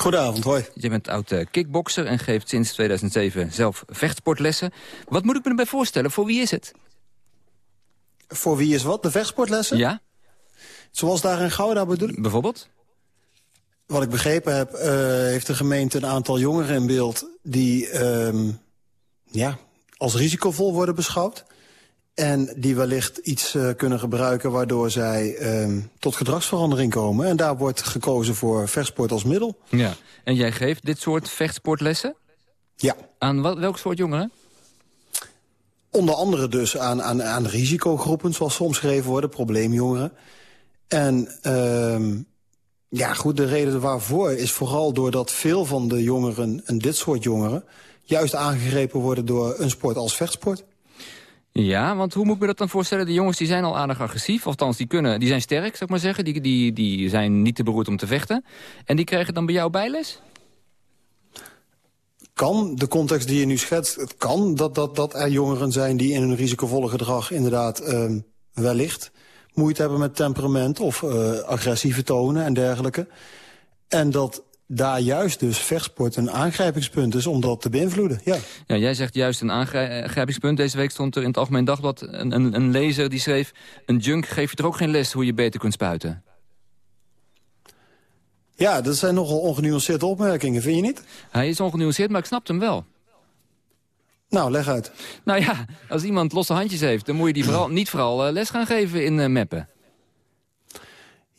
Goedenavond, hoi. Je bent oud eh, kickbokser en geeft sinds 2007 zelf vechtsportlessen. Wat moet ik me erbij voorstellen? Voor wie is het? Voor wie is wat? De vechtsportlessen? Ja. Zoals daar in Gouda bedoel ik? Bijvoorbeeld? Wat ik begrepen heb, eh, heeft de gemeente een aantal jongeren in beeld... die ehm, ja, als risicovol worden beschouwd. En die wellicht iets eh, kunnen gebruiken waardoor zij ehm, tot gedragsverandering komen. En daar wordt gekozen voor vechtsport als middel. Ja. En jij geeft dit soort vechtsportlessen? Ja. Aan wat, welk soort jongeren? Onder andere dus aan, aan, aan risicogroepen, zoals ze omschreven worden, probleemjongeren. En ehm, ja, goed, de reden waarvoor is vooral doordat veel van de jongeren, en dit soort jongeren... juist aangegrepen worden door een sport als vechtsport. Ja, want hoe moet ik me dat dan voorstellen? De jongens die zijn al aardig agressief, althans die, kunnen, die zijn sterk, ik maar zeggen. Die, die, die zijn niet te beroerd om te vechten. En die krijgen dan bij jou bijles? Kan, de context die je nu schetst, het kan dat, dat, dat er jongeren zijn... die in hun risicovolle gedrag inderdaad ehm, wellicht moeite hebben met temperament... of eh, agressieve tonen en dergelijke. En dat daar juist dus vechtsport een aangrijpingspunt is om dat te beïnvloeden. Ja. Ja, jij zegt juist een aangrijpingspunt. Deze week stond er in het Algemeen Dagblad een, een, een lezer die schreef... een junk geeft je er ook geen les hoe je beter kunt spuiten. Ja, dat zijn nogal ongenuanceerde opmerkingen, vind je niet? Hij is ongenuanceerd, maar ik snap hem wel. Nou, leg uit. Nou ja, als iemand losse handjes heeft... dan moet je die vooral, niet vooral uh, les gaan geven in uh, meppen.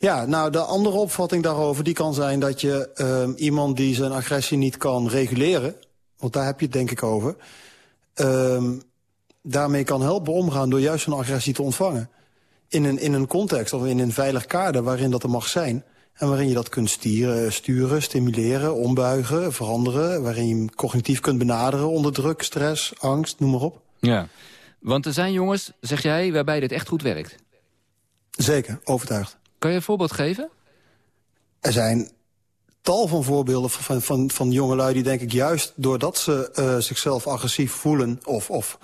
Ja, nou, de andere opvatting daarover die kan zijn dat je uh, iemand die zijn agressie niet kan reguleren... want daar heb je het denk ik over... daarmee kan helpen omgaan door juist zijn agressie te ontvangen. In een, in een context of in een veilig kader waarin dat er mag zijn... En waarin je dat kunt stieren, sturen, stimuleren, ombuigen, veranderen. Waarin je hem cognitief kunt benaderen onder druk, stress, angst, noem maar op. Ja, want er zijn jongens, zeg jij, waarbij dit echt goed werkt. Zeker, overtuigd. Kan je een voorbeeld geven? Er zijn tal van voorbeelden van, van, van jongelui die denk ik juist doordat ze uh, zichzelf agressief voelen... of, of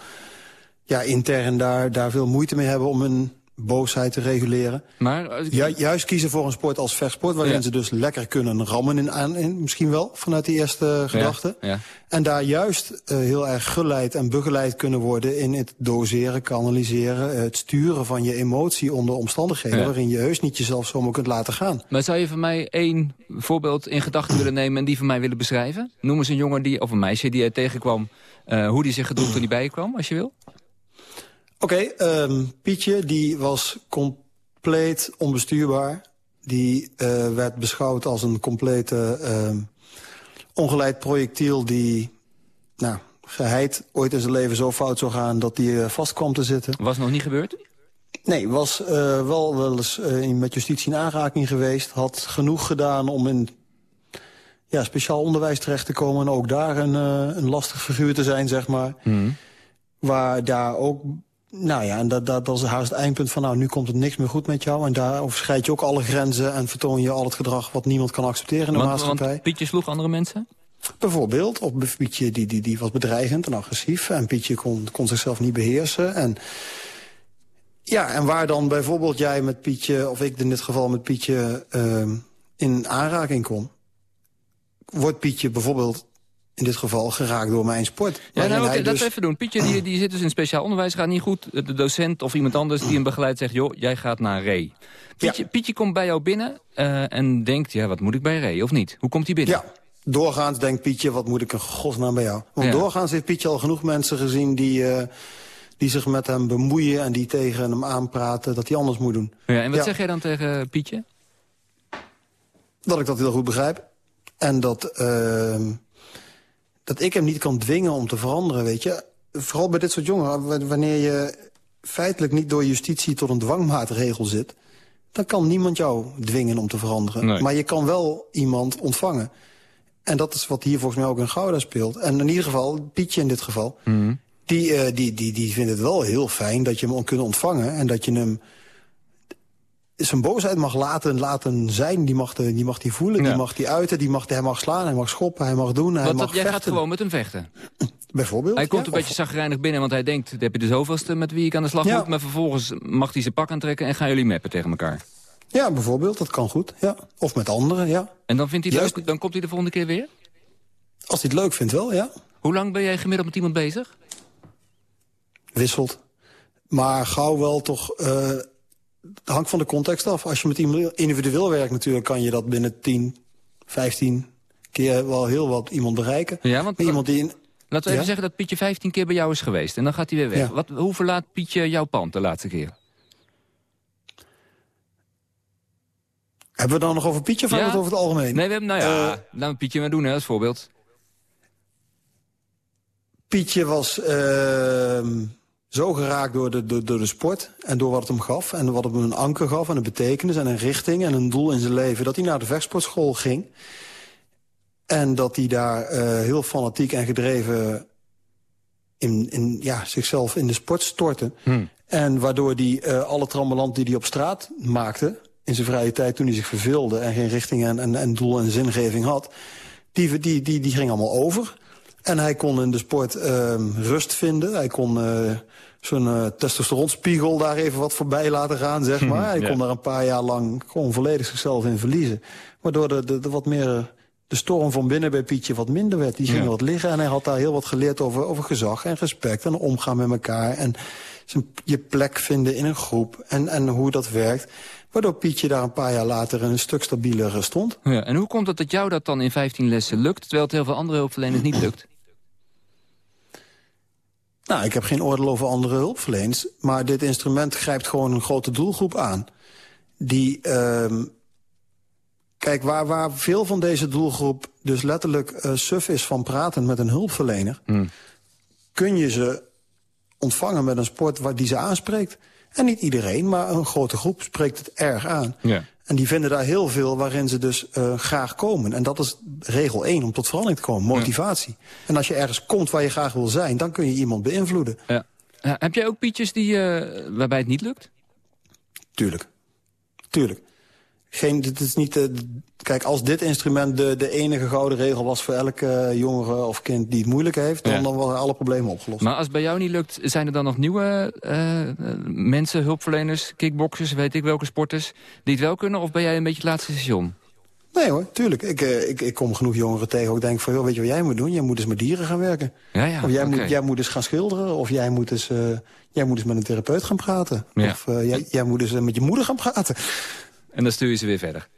ja, intern daar, daar veel moeite mee hebben om hun boosheid te reguleren. Maar, Ju juist kiezen voor een sport als vechtsport... waarin ja. ze dus lekker kunnen rammen in, aan, in, misschien wel, vanuit die eerste gedachte. Ja. En daar juist uh, heel erg geleid en begeleid kunnen worden... in het doseren, kanaliseren, het sturen van je emotie onder omstandigheden... waarin je heus niet jezelf zomaar kunt laten gaan. Maar zou je van mij één voorbeeld in gedachten willen nemen... en die van mij willen beschrijven? Noem eens een jongen die, of een meisje die er tegenkwam... Uh, hoe die zich gedroeg toen hij bij je kwam, als je wil? Oké, okay, um, Pietje die was compleet onbestuurbaar. Die uh, werd beschouwd als een complete uh, ongeleid projectiel... die nou, geheid ooit in zijn leven zo fout zou gaan dat hij uh, vast kwam te zitten. Was nog niet gebeurd? Nee, was uh, wel wel eens met justitie in aanraking geweest. Had genoeg gedaan om in ja, speciaal onderwijs terecht te komen... en ook daar een, een lastig figuur te zijn, zeg maar. Mm. Waar daar ook nou ja, en dat, dat, dat is haast het eindpunt van... nou, nu komt het niks meer goed met jou. En daar overschrijd je ook alle grenzen... en vertoon je al het gedrag wat niemand kan accepteren in de want, maatschappij. Want Pietje sloeg andere mensen? Bijvoorbeeld, of Pietje die, die, die was bedreigend en agressief... en Pietje kon, kon zichzelf niet beheersen. En, ja, en waar dan bijvoorbeeld jij met Pietje... of ik in dit geval met Pietje uh, in aanraking kom... wordt Pietje bijvoorbeeld in dit geval geraakt door mijn sport. Ja, nou, okay, dus... dat even doen. Pietje die, die zit dus in speciaal onderwijs, gaat niet goed. De docent of iemand anders die hem begeleidt zegt... joh, jij gaat naar Ray. Pietje, ja. Pietje komt bij jou binnen uh, en denkt... ja, wat moet ik bij Ray, of niet? Hoe komt hij binnen? Ja, doorgaans denkt Pietje... wat moet ik een godsnaam bij jou? Want Ja. doorgaans heeft Pietje al genoeg mensen gezien... die, uh, die zich met hem bemoeien en die tegen hem aanpraten... dat hij anders moet doen. Ja, en wat zeg jij dan tegen Pietje? Dat ik dat heel goed begrijp. En dat... Uh, dat ik hem niet kan dwingen om te veranderen, weet je. Vooral bij dit soort jongeren, wanneer je feitelijk niet door justitie tot een dwangmaatregel zit... dan kan niemand jou dwingen om te veranderen. Nee. Maar je kan wel iemand ontvangen. En dat is wat hier volgens mij ook in Gouda speelt. En in ieder geval, Pietje in dit geval... Mm. Die, uh, die, die, die vindt het wel heel fijn dat je hem kunt ontvangen... en dat je hem zijn boosheid mag laten, laten zijn. Die mag, de, die mag die voelen, Ja. die mag die uiten, die mag, hij mag slaan, hij mag schoppen, hij mag doen, hij mag dat, jij gaat gewoon met hem vechten. <clears throat> Bijvoorbeeld. Hij komt ja, een beetje zagrijnig binnen, want hij denkt... heb je de zoveelste met wie ik aan de slag Ja. moet... maar vervolgens mag hij zijn pak aantrekken en gaan jullie meppen tegen elkaar. Ja, bijvoorbeeld, dat kan goed. Ja. Of met anderen, ja. En dan, vindt hij Juist- leuk, dan komt hij de volgende keer weer? Als hij het leuk vindt wel, ja. Hoe lang ben jij gemiddeld met iemand bezig? Wisselt. Maar gauw wel toch... eh het hangt van de context af. Als je met iemand individueel werkt natuurlijk... kan je dat binnen 10, 15 keer wel heel wat iemand bereiken. Ja, want Maar iemand die in, laten we even Ja? zeggen dat Pietje 15 keer bij jou is geweest. En dan gaat hij weer weg. Ja. Wat, hoe verlaat Pietje jouw pand de laatste keer? Hebben we dan nog over Pietje of het over het algemeen? Nee, we hebben, nou ja, Eh, laten we Pietje maar doen hè, als voorbeeld. Pietje was ehm, zo geraakt door de, door, door de sport en door wat het hem gaf. En wat het hem een anker gaf en een betekenis en een richting en een doel in zijn leven. Dat hij naar de vechtsportschool ging. En dat hij daar eh, heel fanatiek en gedreven in, in, ja, zichzelf in de sport stortte. En waardoor hij eh, alle trammeland die hij op straat maakte... in zijn vrije tijd toen hij zich verveelde... en geen richting en, en, en doel en zingeving had... die, die, die, die ging allemaal over. En hij kon in de sport ehm, rust vinden. Hij kon eh zijn eh, testosteronspiegel daar even wat voorbij laten gaan, zeg <laughs> maar. Hij ja. kon daar een paar jaar lang gewoon volledig zichzelf in verliezen. Waardoor de, de, de wat meer... De storm van binnen bij Pietje wat minder werd. Die ging Ja. wat liggen en hij had daar heel wat geleerd over, over gezag en respect en omgaan met elkaar. En zijn, je plek vinden in een groep en, en hoe dat werkt. Waardoor Pietje daar een paar jaar later een stuk stabieler eh, stond. Ja, en hoe komt het dat jou dat dan in 15 lessen lukt... terwijl het heel veel andere hulpverleners niet lukt? Nou, ik heb geen oordeel over andere hulpverleners. Maar dit instrument grijpt gewoon een grote doelgroep aan. Die, ehm kijk, waar, waar veel van deze doelgroep dus letterlijk eh, suf is van praten met een hulpverlener... kun je ze ontvangen met een sport waar die ze aanspreekt. En niet iedereen, maar een grote groep spreekt het erg aan. Ja. En die vinden daar heel veel waarin ze dus uh, graag komen. En dat is regel 1 om tot verandering te komen, motivatie. En als je ergens komt waar je graag wil zijn, dan kun je iemand beïnvloeden. Ja. Ja, heb jij ook Pietjes die, uh, waarbij het niet lukt? Tuurlijk. Tuurlijk. Geen, dit is niet, eh, kijk, als dit instrument de, de enige gouden regel was... voor elke eh, jongere of kind die het moeilijk heeft... Ja. dan, dan worden alle problemen opgelost. Maar als het bij jou niet lukt, zijn er dan nog nieuwe eh, eh, mensen, hulpverleners, kickboxers, weet ik welke sporters, die het wel kunnen? Of ben jij een beetje het laatste station? Nee hoor, tuurlijk. Ik, ik, ik kom genoeg jongeren tegen. Ik denk van, joh, weet je wat jij moet doen? Jij moet eens met dieren gaan werken. Ja, ja, of jij, moet, jij moet eens gaan schilderen. Of jij moet eens, jij moet eens met een therapeut gaan praten. Ja. Of jij, jij moet eens met je moeder gaan praten. En dan stuur je ze weer verder.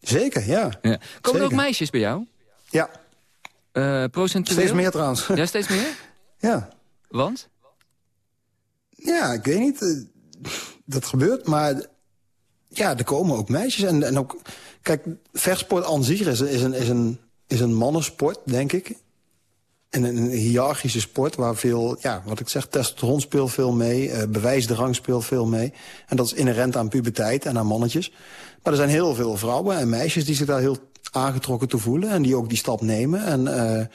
Zeker, ja. Ja. Komen er ook meisjes bij jou? Ja. Eh procentueel? Steeds meer trouwens. Ja, steeds meer? Ja. Want? Ja, ik weet niet. eh, Dat gebeurt, maar ja, er komen ook meisjes. En, en ook, kijk, vechtsport aan zich is, is, een, is, een, is een mannensport, denk ik. En een hiërarchische sport waar veel, ja, wat ik zeg, testosteron speelt veel mee. eh, bewijsdrang speelt veel mee. En dat is inherent aan puberteit en aan mannetjes. Maar er zijn heel veel vrouwen en meisjes die zich daar heel aangetrokken toe voelen. En die ook die stap nemen. En, eh,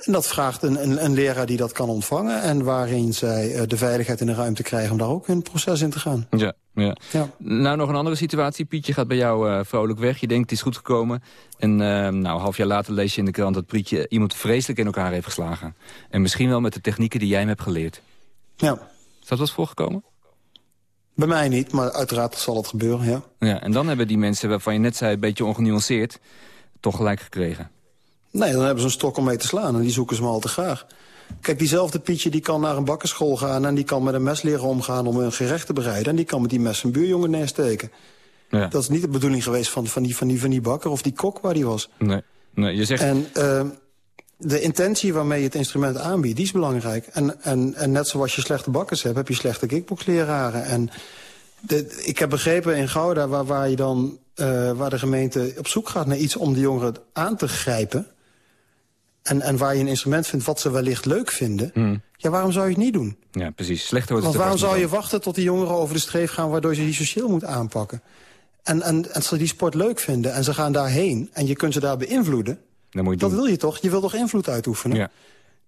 en dat vraagt een, een, een leraar die dat kan ontvangen. En waarin zij eh, de veiligheid en de ruimte krijgen om daar ook hun proces in te gaan. Ja, ja. Ja. Nou, nog een andere situatie. Pietje gaat bij jou eh, vrolijk weg. Je denkt het is goed gekomen. En eh, nou, een half jaar later lees je in de krant dat Pietje iemand vreselijk in elkaar heeft geslagen. En misschien wel met de technieken die jij hem hebt geleerd. Ja. Is dat wat voorgekomen? Bij mij niet, maar uiteraard zal het gebeuren, ja. Ja, en dan hebben die mensen waarvan je net zei, een beetje ongenuanceerd, toch gelijk gekregen. Nee, dan hebben ze een stok om mee te slaan en die zoeken ze me al te graag. Kijk, diezelfde Pietje die kan naar een bakkerschool gaan... en die kan met een mes leren omgaan om een gerecht te bereiden... en die kan met die mes een buurjongen neersteken. Ja. Dat is niet de bedoeling geweest van, van, die, van, die, van die bakker of die kok waar die was. Nee, nee je zegt... En eh, de intentie waarmee je het instrument aanbiedt, die is belangrijk. En, en, en net zoals je slechte bakkers hebt, heb je slechte kickboxleraren. En de, ik heb begrepen in Gouda, waar, waar, je dan, eh, waar de gemeente op zoek gaat naar iets om de jongeren aan te grijpen... En, en waar je een instrument vindt wat ze wellicht leuk vinden... ja, waarom zou je het niet doen? Ja, precies. Slechter wordt Want het er waarom zou je wachten tot die jongeren over de streef gaan... waardoor je die socieel moet aanpakken? En, en, en ze die sport leuk vinden en ze gaan daarheen... en je kunt ze daar beïnvloeden... Dan moet je Dat doen. wil je toch? Je wil toch invloed uitoefenen? Ja.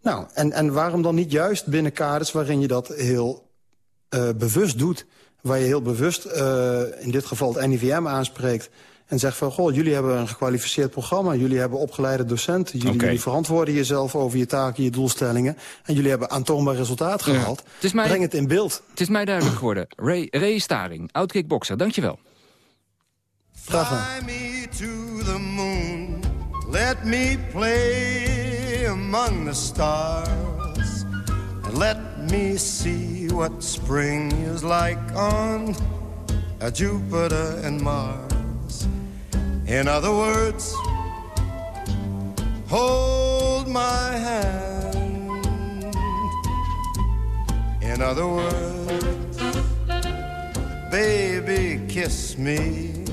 Nou, en, en waarom dan niet juist binnen kaders waarin je dat heel eh, bewust doet? Waar je heel bewust, eh, in dit geval het NIVM aanspreekt... en zegt van, goh, jullie hebben een gekwalificeerd programma... jullie hebben opgeleide docenten... jullie, verantwoorden jezelf over je taken, je doelstellingen... en jullie hebben aantoonbaar resultaat gehaald. Het is mij- Breng het in beeld. Het is mij duidelijk geworden. Ray, Ray Staring, oud-kickbokser, dankjewel. Graag gedaan. Fly me to the moon. Let me play among the stars. And let me see what spring is like on Jupiter and Mars. In other words, hold my hand. In other words, baby, kiss me.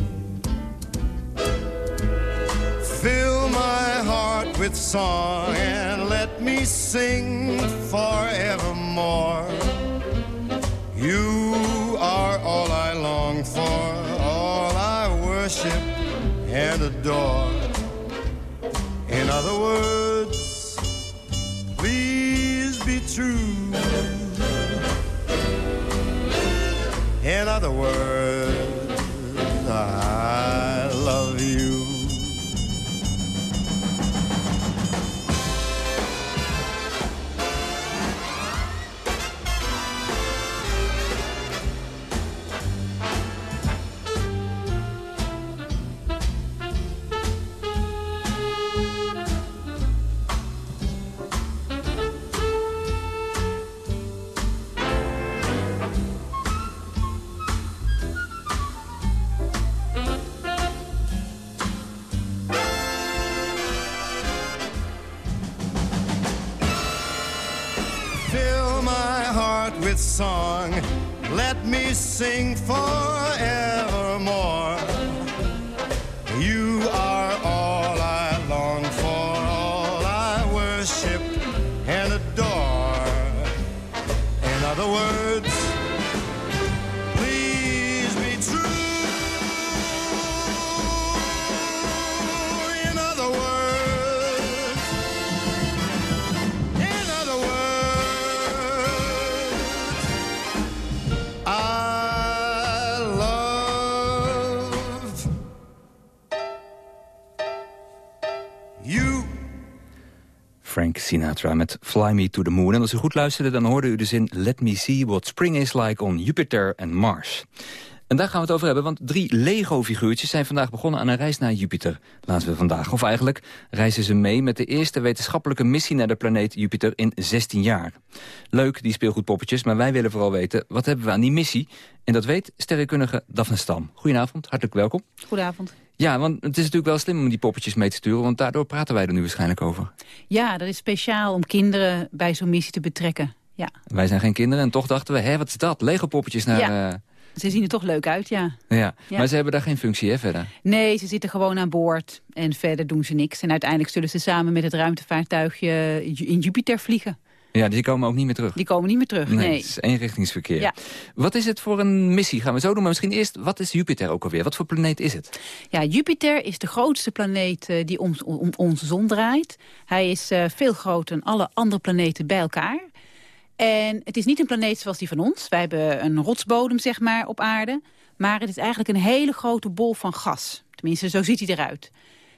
Fill my heart with song and let me sing forevermore. You are all I long for, all I worship and adore. In other words, please be true. In other words, I me sing forevermore. Met Fly Me to the Moon. En als u goed luisterde, dan hoorde u de zin... Let me see what spring is like on Jupiter and Mars. En daar gaan we het over hebben, want drie Lego-figuurtjes... zijn vandaag begonnen aan een reis naar Jupiter. Laten we vandaag, of eigenlijk reizen ze mee... met de eerste wetenschappelijke missie naar de planeet Jupiter in 16 jaar. Leuk, die speelgoedpoppetjes, maar wij willen vooral weten... wat hebben we aan die missie? En dat weet sterrenkundige Daphne Stam. Goedenavond, hartelijk welkom. Goedenavond. Ja, want het is natuurlijk wel slim om die poppetjes mee te sturen... want daardoor praten wij er nu waarschijnlijk over. Ja, dat is speciaal om kinderen bij zo'n missie te betrekken. Ja. Wij zijn geen kinderen en toch dachten we, hé, wat is dat? Lego-poppetjes naar... Ja. eh, Ze zien er toch leuk uit, ja. ja. Ja. maar ze hebben daar geen functie, hè, verder? Nee, ze zitten gewoon aan boord en verder doen ze niks. En uiteindelijk zullen ze samen met het ruimtevaartuigje in Jupiter vliegen. Ja, die komen ook niet meer terug. Die komen niet meer terug, nee. het is eenrichtingsverkeer. Ja. Wat is het voor een missie? Gaan we zo doen, maar misschien eerst, wat is Jupiter ook alweer? Wat voor planeet is het? Ja, Jupiter is de grootste planeet eh, die om, om onze zon draait. Hij is eh, veel groter dan alle andere planeten bij elkaar. En het is niet een planeet zoals die van ons. Wij hebben een rotsbodem, zeg maar, op aarde. Maar het is eigenlijk een hele grote bol van gas. Tenminste, zo ziet hij eruit.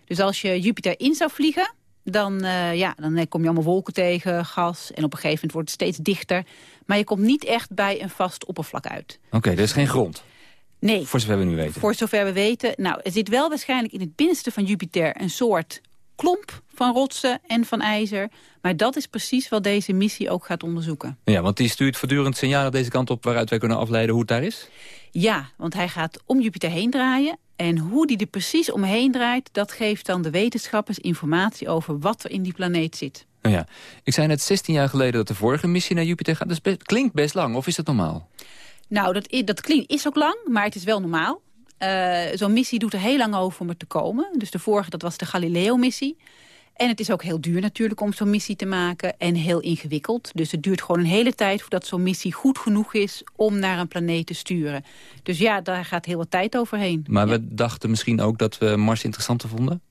Dus als je Jupiter in zou vliegen, dan, eh, ja, dan eh, kom je allemaal wolken tegen, gas. En op een gegeven moment wordt het steeds dichter. Maar je komt niet echt bij een vast oppervlak uit. Oké, er is geen grond. Nee. Voor zover we nu weten. Voor zover we weten. Nou, er zit wel waarschijnlijk in het binnenste van Jupiter een soort klomp van rotsen en van ijzer. Maar dat is precies wat deze missie ook gaat onderzoeken. Ja, want die stuurt voortdurend signalen deze kant op... waaruit wij kunnen afleiden hoe het daar is? Ja, want hij gaat om Jupiter heen draaien. En hoe die er precies omheen draait... dat geeft dan de wetenschappers informatie over wat er in die planeet zit. Nou ja, ik zei net 16 jaar geleden dat de vorige missie naar Jupiter gaat. Dat best- klinkt best lang, of is dat normaal? Nou, dat, dat klinkt is ook lang, maar het is wel normaal. Eh, Zo'n missie doet er heel lang over om er te komen. Dus de vorige, dat was de Galileo-missie. En het is ook heel duur natuurlijk om zo'n missie te maken. En heel ingewikkeld. Dus het duurt gewoon een hele tijd voordat zo'n missie goed genoeg is... om naar een planeet te sturen. Dus ja, daar gaat heel wat tijd overheen. Maar we dachten misschien ook dat we Mars interessanter vonden?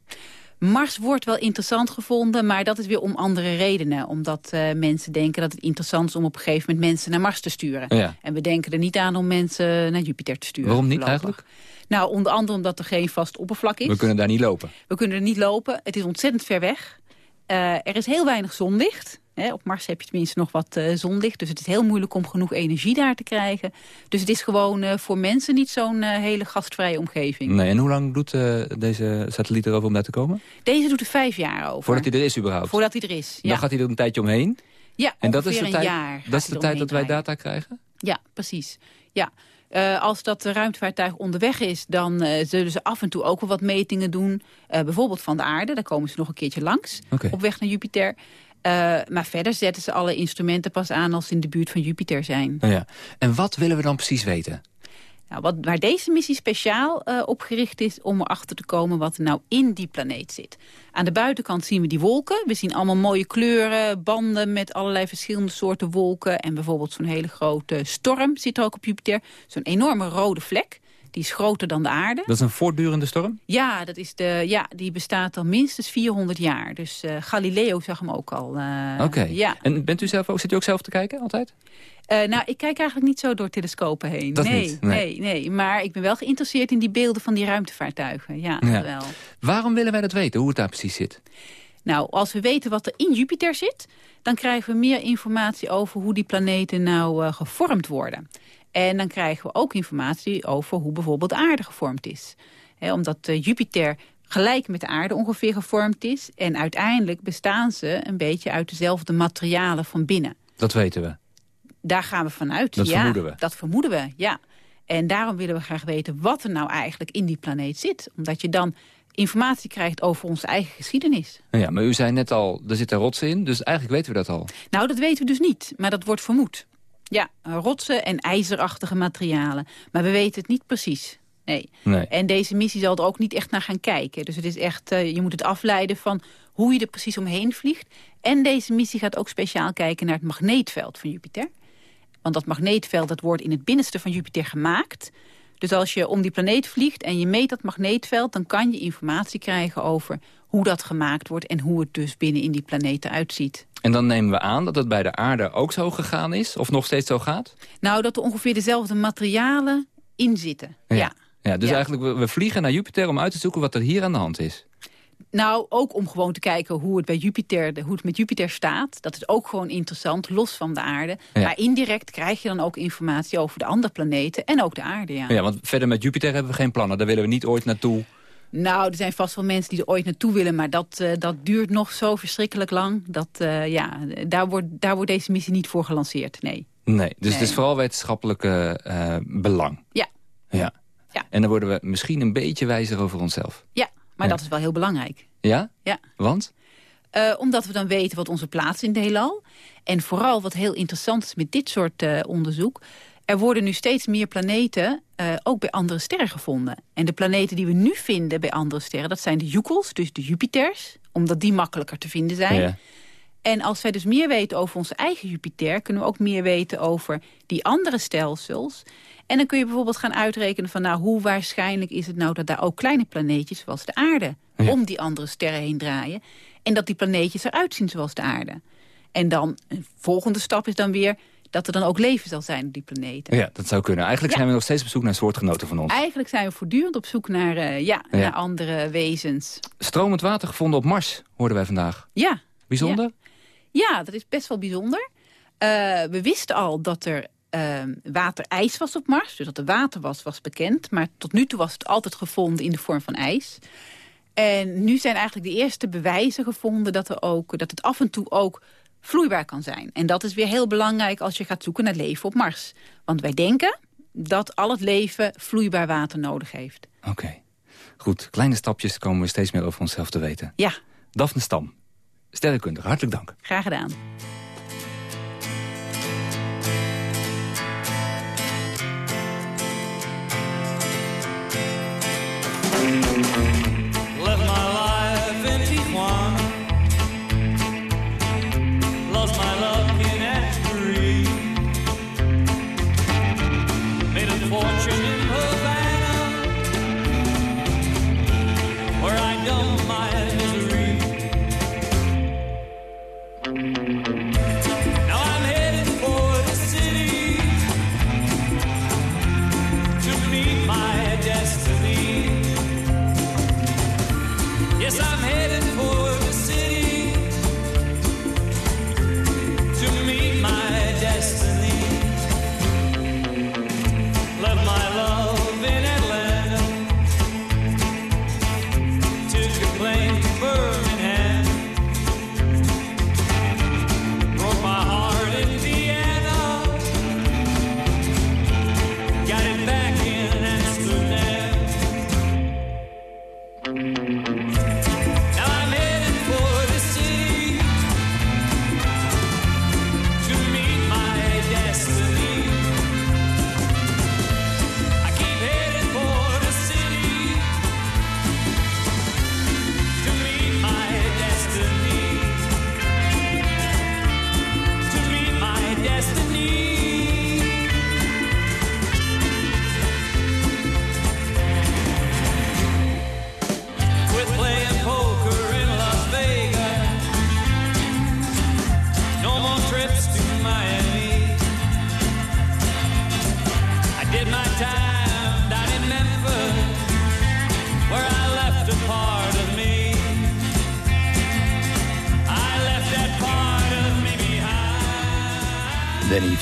Mars wordt wel interessant gevonden, maar dat is weer om andere redenen. Omdat eh, mensen denken dat het interessant is om op een gegeven moment mensen naar Mars te sturen. Ja. En we denken er niet aan om mensen naar Jupiter te sturen. Waarom niet voorlopig. eigenlijk? Nou, onder andere omdat er geen vast oppervlak is. We kunnen daar niet lopen. We kunnen er niet lopen. Het is ontzettend ver weg. Eh, er is heel weinig zonlicht. Op Mars heb je tenminste nog wat eh, zonlicht. Dus het is heel moeilijk om genoeg energie daar te krijgen. Dus het is gewoon eh, voor mensen niet zo'n hele gastvrije omgeving. Nee, en hoe lang doet deze satelliet erover om daar te komen? Deze doet er vijf jaar over. Voordat hij er is überhaupt? Voordat hij er is, ja. Dan gaat hij er een tijdje omheen? Ja, en dat is de een tijd, dat is de tijd dat wij data krijgen? Ja, precies. Ja. Eh, als dat ruimtevaartuig onderweg is, dan eh, zullen ze af en toe ook wel wat metingen doen. Eh, bijvoorbeeld van de aarde, daar komen ze nog een keertje langs. Op weg naar Jupiter. Maar verder zetten ze alle instrumenten pas aan als ze in de buurt van Jupiter zijn. Nou ja. En wat willen we dan precies weten? Nou, wat, waar deze missie speciaal eh, op gericht is om erachter te komen wat er nou in die planeet zit. Aan de buitenkant zien we die wolken. We zien allemaal mooie kleuren, banden met allerlei verschillende soorten wolken. En bijvoorbeeld zo'n hele grote storm zit er ook op Jupiter. Zo'n enorme rode vlek. Die is groter dan de aarde. Dat is een voortdurende storm? Ja, dat is de, ja, die bestaat al minstens 400 jaar. Dus eh, Galileo zag hem ook al. eh, Oké. Ja. En bent u zelf ook, zit u ook zelf te kijken altijd? Eh, nou, ik kijk eigenlijk niet zo door telescopen heen. Nee, niet, nee. nee, nee. Maar ik ben wel geïnteresseerd in die beelden van die ruimtevaartuigen. Ja, wel. Waarom willen wij dat weten, hoe het daar precies zit? Nou, als we weten wat er in Jupiter zit... dan krijgen we meer informatie over hoe die planeten nou gevormd worden. En dan krijgen we ook informatie over hoe bijvoorbeeld de aarde gevormd is. Omdat eh, Jupiter gelijk met de aarde ongeveer gevormd is... en uiteindelijk bestaan ze een beetje uit dezelfde materialen van binnen. Dat weten we. Daar gaan we vanuit. Dat ja, vermoeden we. Dat vermoeden we, ja. En daarom willen we graag weten wat er nou eigenlijk in die planeet zit. Omdat je dan informatie krijgt over onze eigen geschiedenis. Nou ja, maar u zei net al, er zitten rotsen in, dus eigenlijk weten we dat al. Nou, dat weten we dus niet, maar dat wordt vermoed. Ja, rotsen en ijzerachtige materialen. Maar we weten het niet precies. Nee. Nee. En deze missie zal er ook niet echt naar gaan kijken. Dus het is echt, eh, je moet het afleiden van hoe je er precies omheen vliegt. En deze missie gaat ook speciaal kijken naar het magneetveld van Jupiter. Want dat magneetveld dat wordt in het binnenste van Jupiter gemaakt. Dus als je om die planeet vliegt en je meet dat magneetveld... dan kan je informatie krijgen over hoe dat gemaakt wordt... en hoe het dus binnen in die planeten uitziet. En dan nemen we aan dat het bij de aarde ook zo gegaan is, of nog steeds zo gaat? Nou, dat er ongeveer dezelfde materialen in zitten. Ja. Ja, dus Ja. eigenlijk, we, we vliegen naar Jupiter om uit te zoeken wat er hier aan de hand is. Nou, ook om gewoon te kijken hoe het, bij Jupiter, hoe het met Jupiter staat. Dat is ook gewoon interessant, los van de aarde. Ja. Maar indirect krijg je dan ook informatie over de andere planeten en ook de aarde. Ja. Ja, want verder met Jupiter hebben we geen plannen. Daar willen we niet ooit naartoe. Nou, er zijn vast wel mensen die er ooit naartoe willen... maar dat, eh, dat duurt nog zo verschrikkelijk lang. Dat, eh, ja, daar, wordt, daar wordt deze missie niet voor gelanceerd, nee. Nee, dus het is vooral wetenschappelijke eh, belang. Ja, Ja. Ja. En dan worden we misschien een beetje wijzer over onszelf. ja maar Ja. dat is wel heel belangrijk. Ja? Ja. Want? Omdat we dan weten wat onze plaats in het heelal. En vooral wat heel interessant is met dit soort onderzoek... er worden nu steeds meer planeten eh, ook bij andere sterren gevonden. En de planeten die we nu vinden bij andere sterren... dat zijn de Joekels, dus de Jupiters. Omdat die makkelijker te vinden zijn. Ja. En als wij dus meer weten over onze eigen Jupiter... kunnen we ook meer weten over die andere stelsels. En dan kun je bijvoorbeeld gaan uitrekenen van... nou, hoe waarschijnlijk is het nou dat daar ook kleine planeetjes... zoals de aarde, om die andere sterren heen draaien. En dat die planeetjes eruit zien zoals de aarde. En dan, een volgende stap is dan weer... dat er dan ook leven zal zijn op die planeten. Ja, dat zou kunnen. Eigenlijk Ja. zijn we nog steeds op zoek naar soortgenoten van ons. Eigenlijk zijn we voortdurend op zoek naar, eh, ja, Ja. naar andere wezens. Stromend water gevonden op Mars, hoorden wij vandaag. Ja. Bijzonder? Ja, dat is best wel bijzonder. Eh, we wisten al dat er ehm, waterijs was op Mars. Dus dat er water was, was bekend. Maar tot nu toe was het altijd gevonden in de vorm van ijs. En nu zijn eigenlijk de eerste bewijzen gevonden... dat, er ook, dat het af en toe ook vloeibaar kan zijn. En dat is weer heel belangrijk als je gaat zoeken naar leven op Mars. Want wij denken dat al het leven vloeibaar water nodig heeft. Oké. Goed, kleine stapjes komen we steeds meer over onszelf te weten. Ja, Daphne Stam, sterrenkundige, hartelijk dank. graag gedaan.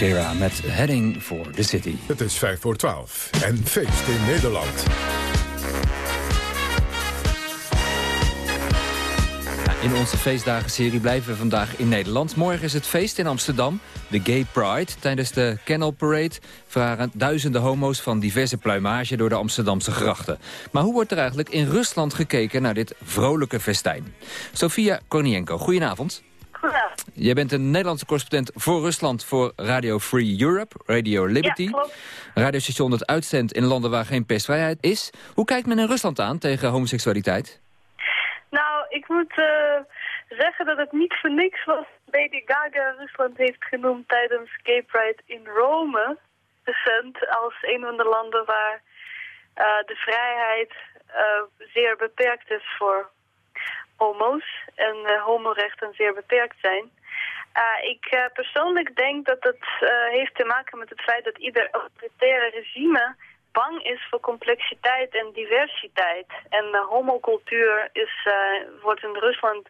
Met Heading for the City. Het is 5 voor 12 en feest in Nederland. In onze feestdagenserie blijven we vandaag in Nederland. Morgen is het feest in Amsterdam, de Gay Pride. Tijdens de Kennel Parade varen duizenden homo's van diverse pluimage door de Amsterdamse grachten. Maar hoe wordt er eigenlijk in Rusland gekeken naar dit vrolijke festijn? Sofia Kornienko, goedenavond. Jij bent een Nederlandse correspondent voor Rusland voor Radio Free Europe, Radio Liberty. Ja, radiostation dat uitzendt in landen waar geen persvrijheid is. Hoe kijkt men in Rusland aan tegen homoseksualiteit? Nou, ik moet eh, zeggen dat het niet voor niks was. Lady Gaga Rusland heeft genoemd tijdens Gay Pride in Rome. Recent als een van de landen waar eh, de vrijheid eh, zeer beperkt is voor homo's. En uh, homorechten zeer beperkt zijn. Uh, ik uh, persoonlijk denk dat het uh, heeft te maken met het feit dat ieder autoritaire regime bang is voor complexiteit en diversiteit. En uh, homocultuur is, wordt in Rusland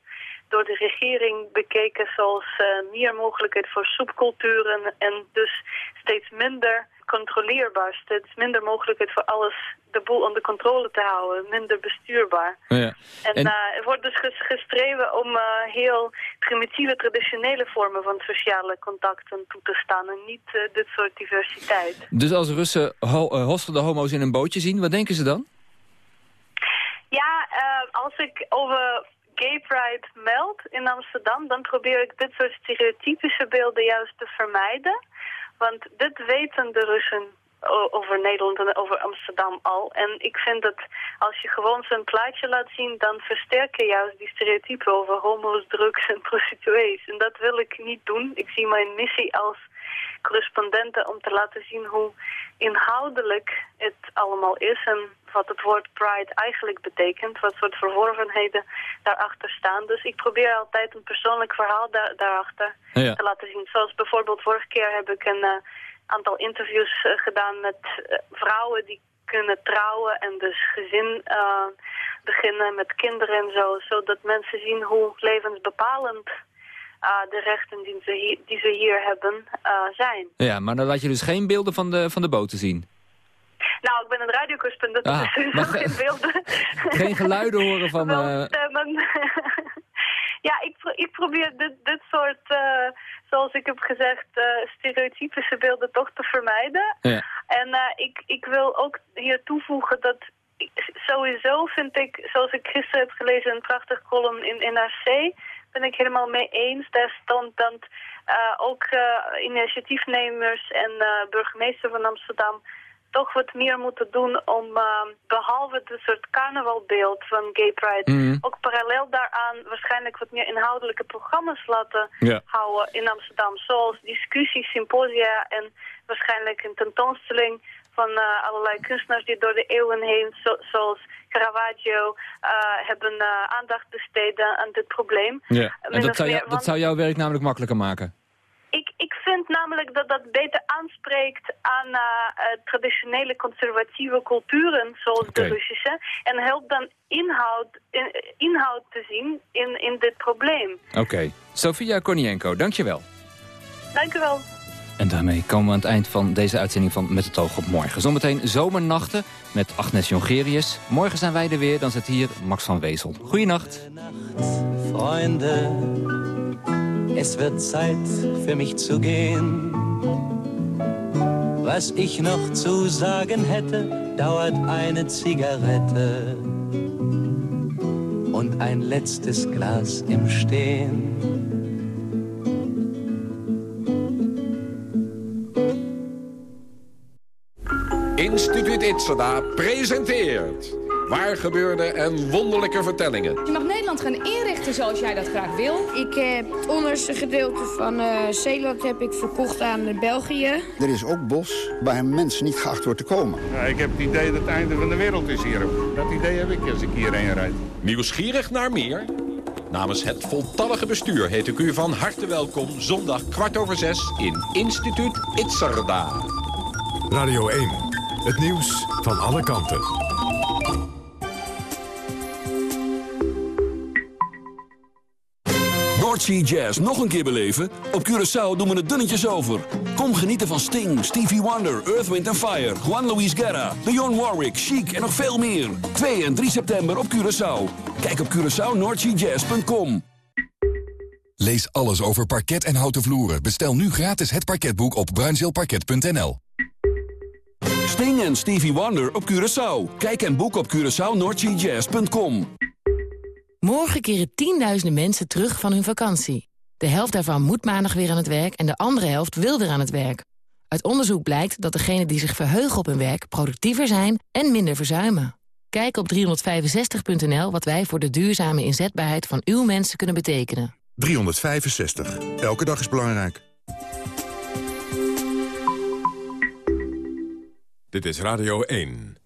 door de regering bekeken zoals uh, meer mogelijkheid voor subculturen en dus steeds minder controleerbaar, steeds minder mogelijkheid voor alles de boel onder controle te houden, minder bestuurbaar. Ja. En, en... Uh, er wordt dus gestreven om uh, heel primitieve, traditionele vormen van sociale contacten toe te staan en niet dit soort diversiteit. Dus als Russen ho hostelde homo's in een bootje zien, wat denken ze dan? Ja, als ik over Gay Pride meld in Amsterdam, dan probeer ik dit soort stereotypische beelden juist te vermijden. Want dit weten de Russen over Nederland en over Amsterdam al. En ik vind dat als je gewoon zo'n plaatje laat zien... dan versterk je juist die stereotypen over homo's, drugs en prostituees. En dat wil ik niet doen. Ik zie mijn missie als correspondenten om te laten zien hoe inhoudelijk het allemaal is... en wat het woord pride eigenlijk betekent, wat soort verworvenheden daarachter staan. Dus ik probeer altijd een persoonlijk verhaal daar, daarachter ja. te laten zien. Zoals bijvoorbeeld vorige keer heb ik een uh, aantal interviews uh, gedaan met uh, vrouwen die kunnen trouwen en dus gezin beginnen met kinderen en zo. Zodat mensen zien hoe levensbepalend de rechten die ze, hier, die ze hier hebben zijn. Ja, maar dan laat je dus geen beelden van de, van de boten zien? Nou, ik ben een radiocorrespondent, dat ah, is dus geen beelden. <laughs> Geen geluiden horen van... Wel stemmen. <laughs> ja, ik, pro ik probeer dit, dit soort, zoals ik heb gezegd, uh, stereotypische beelden toch te vermijden. Ja. En uh, ik, ik wil ook hier toevoegen dat sowieso vind ik, zoals ik gisteren heb gelezen, een prachtig column in NRC, ben ik helemaal mee eens. Daar stond dat ook initiatiefnemers en burgemeester van Amsterdam toch wat meer moeten doen om uh, behalve het soort carnavalbeeld van Gay Pride, mm. ook parallel daaraan waarschijnlijk wat meer inhoudelijke programma's laten ja. houden in Amsterdam. Zoals discussies, symposia en waarschijnlijk een tentoonstelling van uh, allerlei kunstenaars die door de eeuwen heen, zo zoals Caravaggio, uh, hebben aandacht besteden aan dit probleem. Ja. En dat zou, dat zou jouw werk namelijk makkelijker maken? Ik, ik vind namelijk dat dat beter aanspreekt aan uh, uh, traditionele conservatieve culturen, zoals okay. de Russische. En helpt dan inhoud, in, inhoud te zien in, in dit probleem. Oké. Okay. Sofia Kornienko, dankjewel. Dank u wel. En daarmee komen we aan het eind van deze uitzending van Met het oog op morgen. Zometeen zomernachten met Agnes Jongerius. Morgen zijn wij er weer, dan zit hier Max van Wezel. Goeienacht. Vrienden. Es wird Zeit für mich zu gehen. Was ich noch zu sagen hätte, dauert eine Zigarette und ein letztes Glas im Stehen. Instituut Itzada presenteert... Waar gebeurde en wonderlijke vertellingen. Je mag Nederland gaan inrichten zoals jij dat graag wil. Ik heb het onderste gedeelte van uh, Zeeland heb ik verkocht aan België. Er is ook bos waar een mens niet geacht wordt te komen. Ja, ik heb het idee dat het einde van de wereld is hier. Dat idee heb ik als ik hierheen rijd. Nieuwsgierig naar meer? Namens het voltallige bestuur heet ik u van harte welkom... zondag kwart over zes in Instituut Itzerda. Radio 1, het nieuws van alle kanten. Noordsea Jazz nog een keer beleven? Op Curaçao doen we het dunnetjes over. Kom genieten van Sting, Stevie Wonder, Earth, Wind Fire... Juan Luis Guerra, Dionne Warwick, Chic en nog veel meer. 2 en 3 september op Curaçao. Kijk op CuraçaoNoordseaJazz.com. Lees alles over parket en houten vloeren. Bestel nu gratis het parketboek op bruinzeelparket.nl. Sting en Stevie Wonder op Curaçao. Kijk en boek op CuraçaoNoordseaJazz.com. Morgen keren tienduizenden mensen terug van hun vakantie. De helft daarvan moet maandag weer aan het werk en de andere helft wil weer aan het werk. Uit onderzoek blijkt dat degenen die zich verheugen op hun werk productiever zijn en minder verzuimen. Kijk op 365.nl wat wij voor de duurzame inzetbaarheid van uw mensen kunnen betekenen. 365. Elke dag is belangrijk. Dit is Radio 1.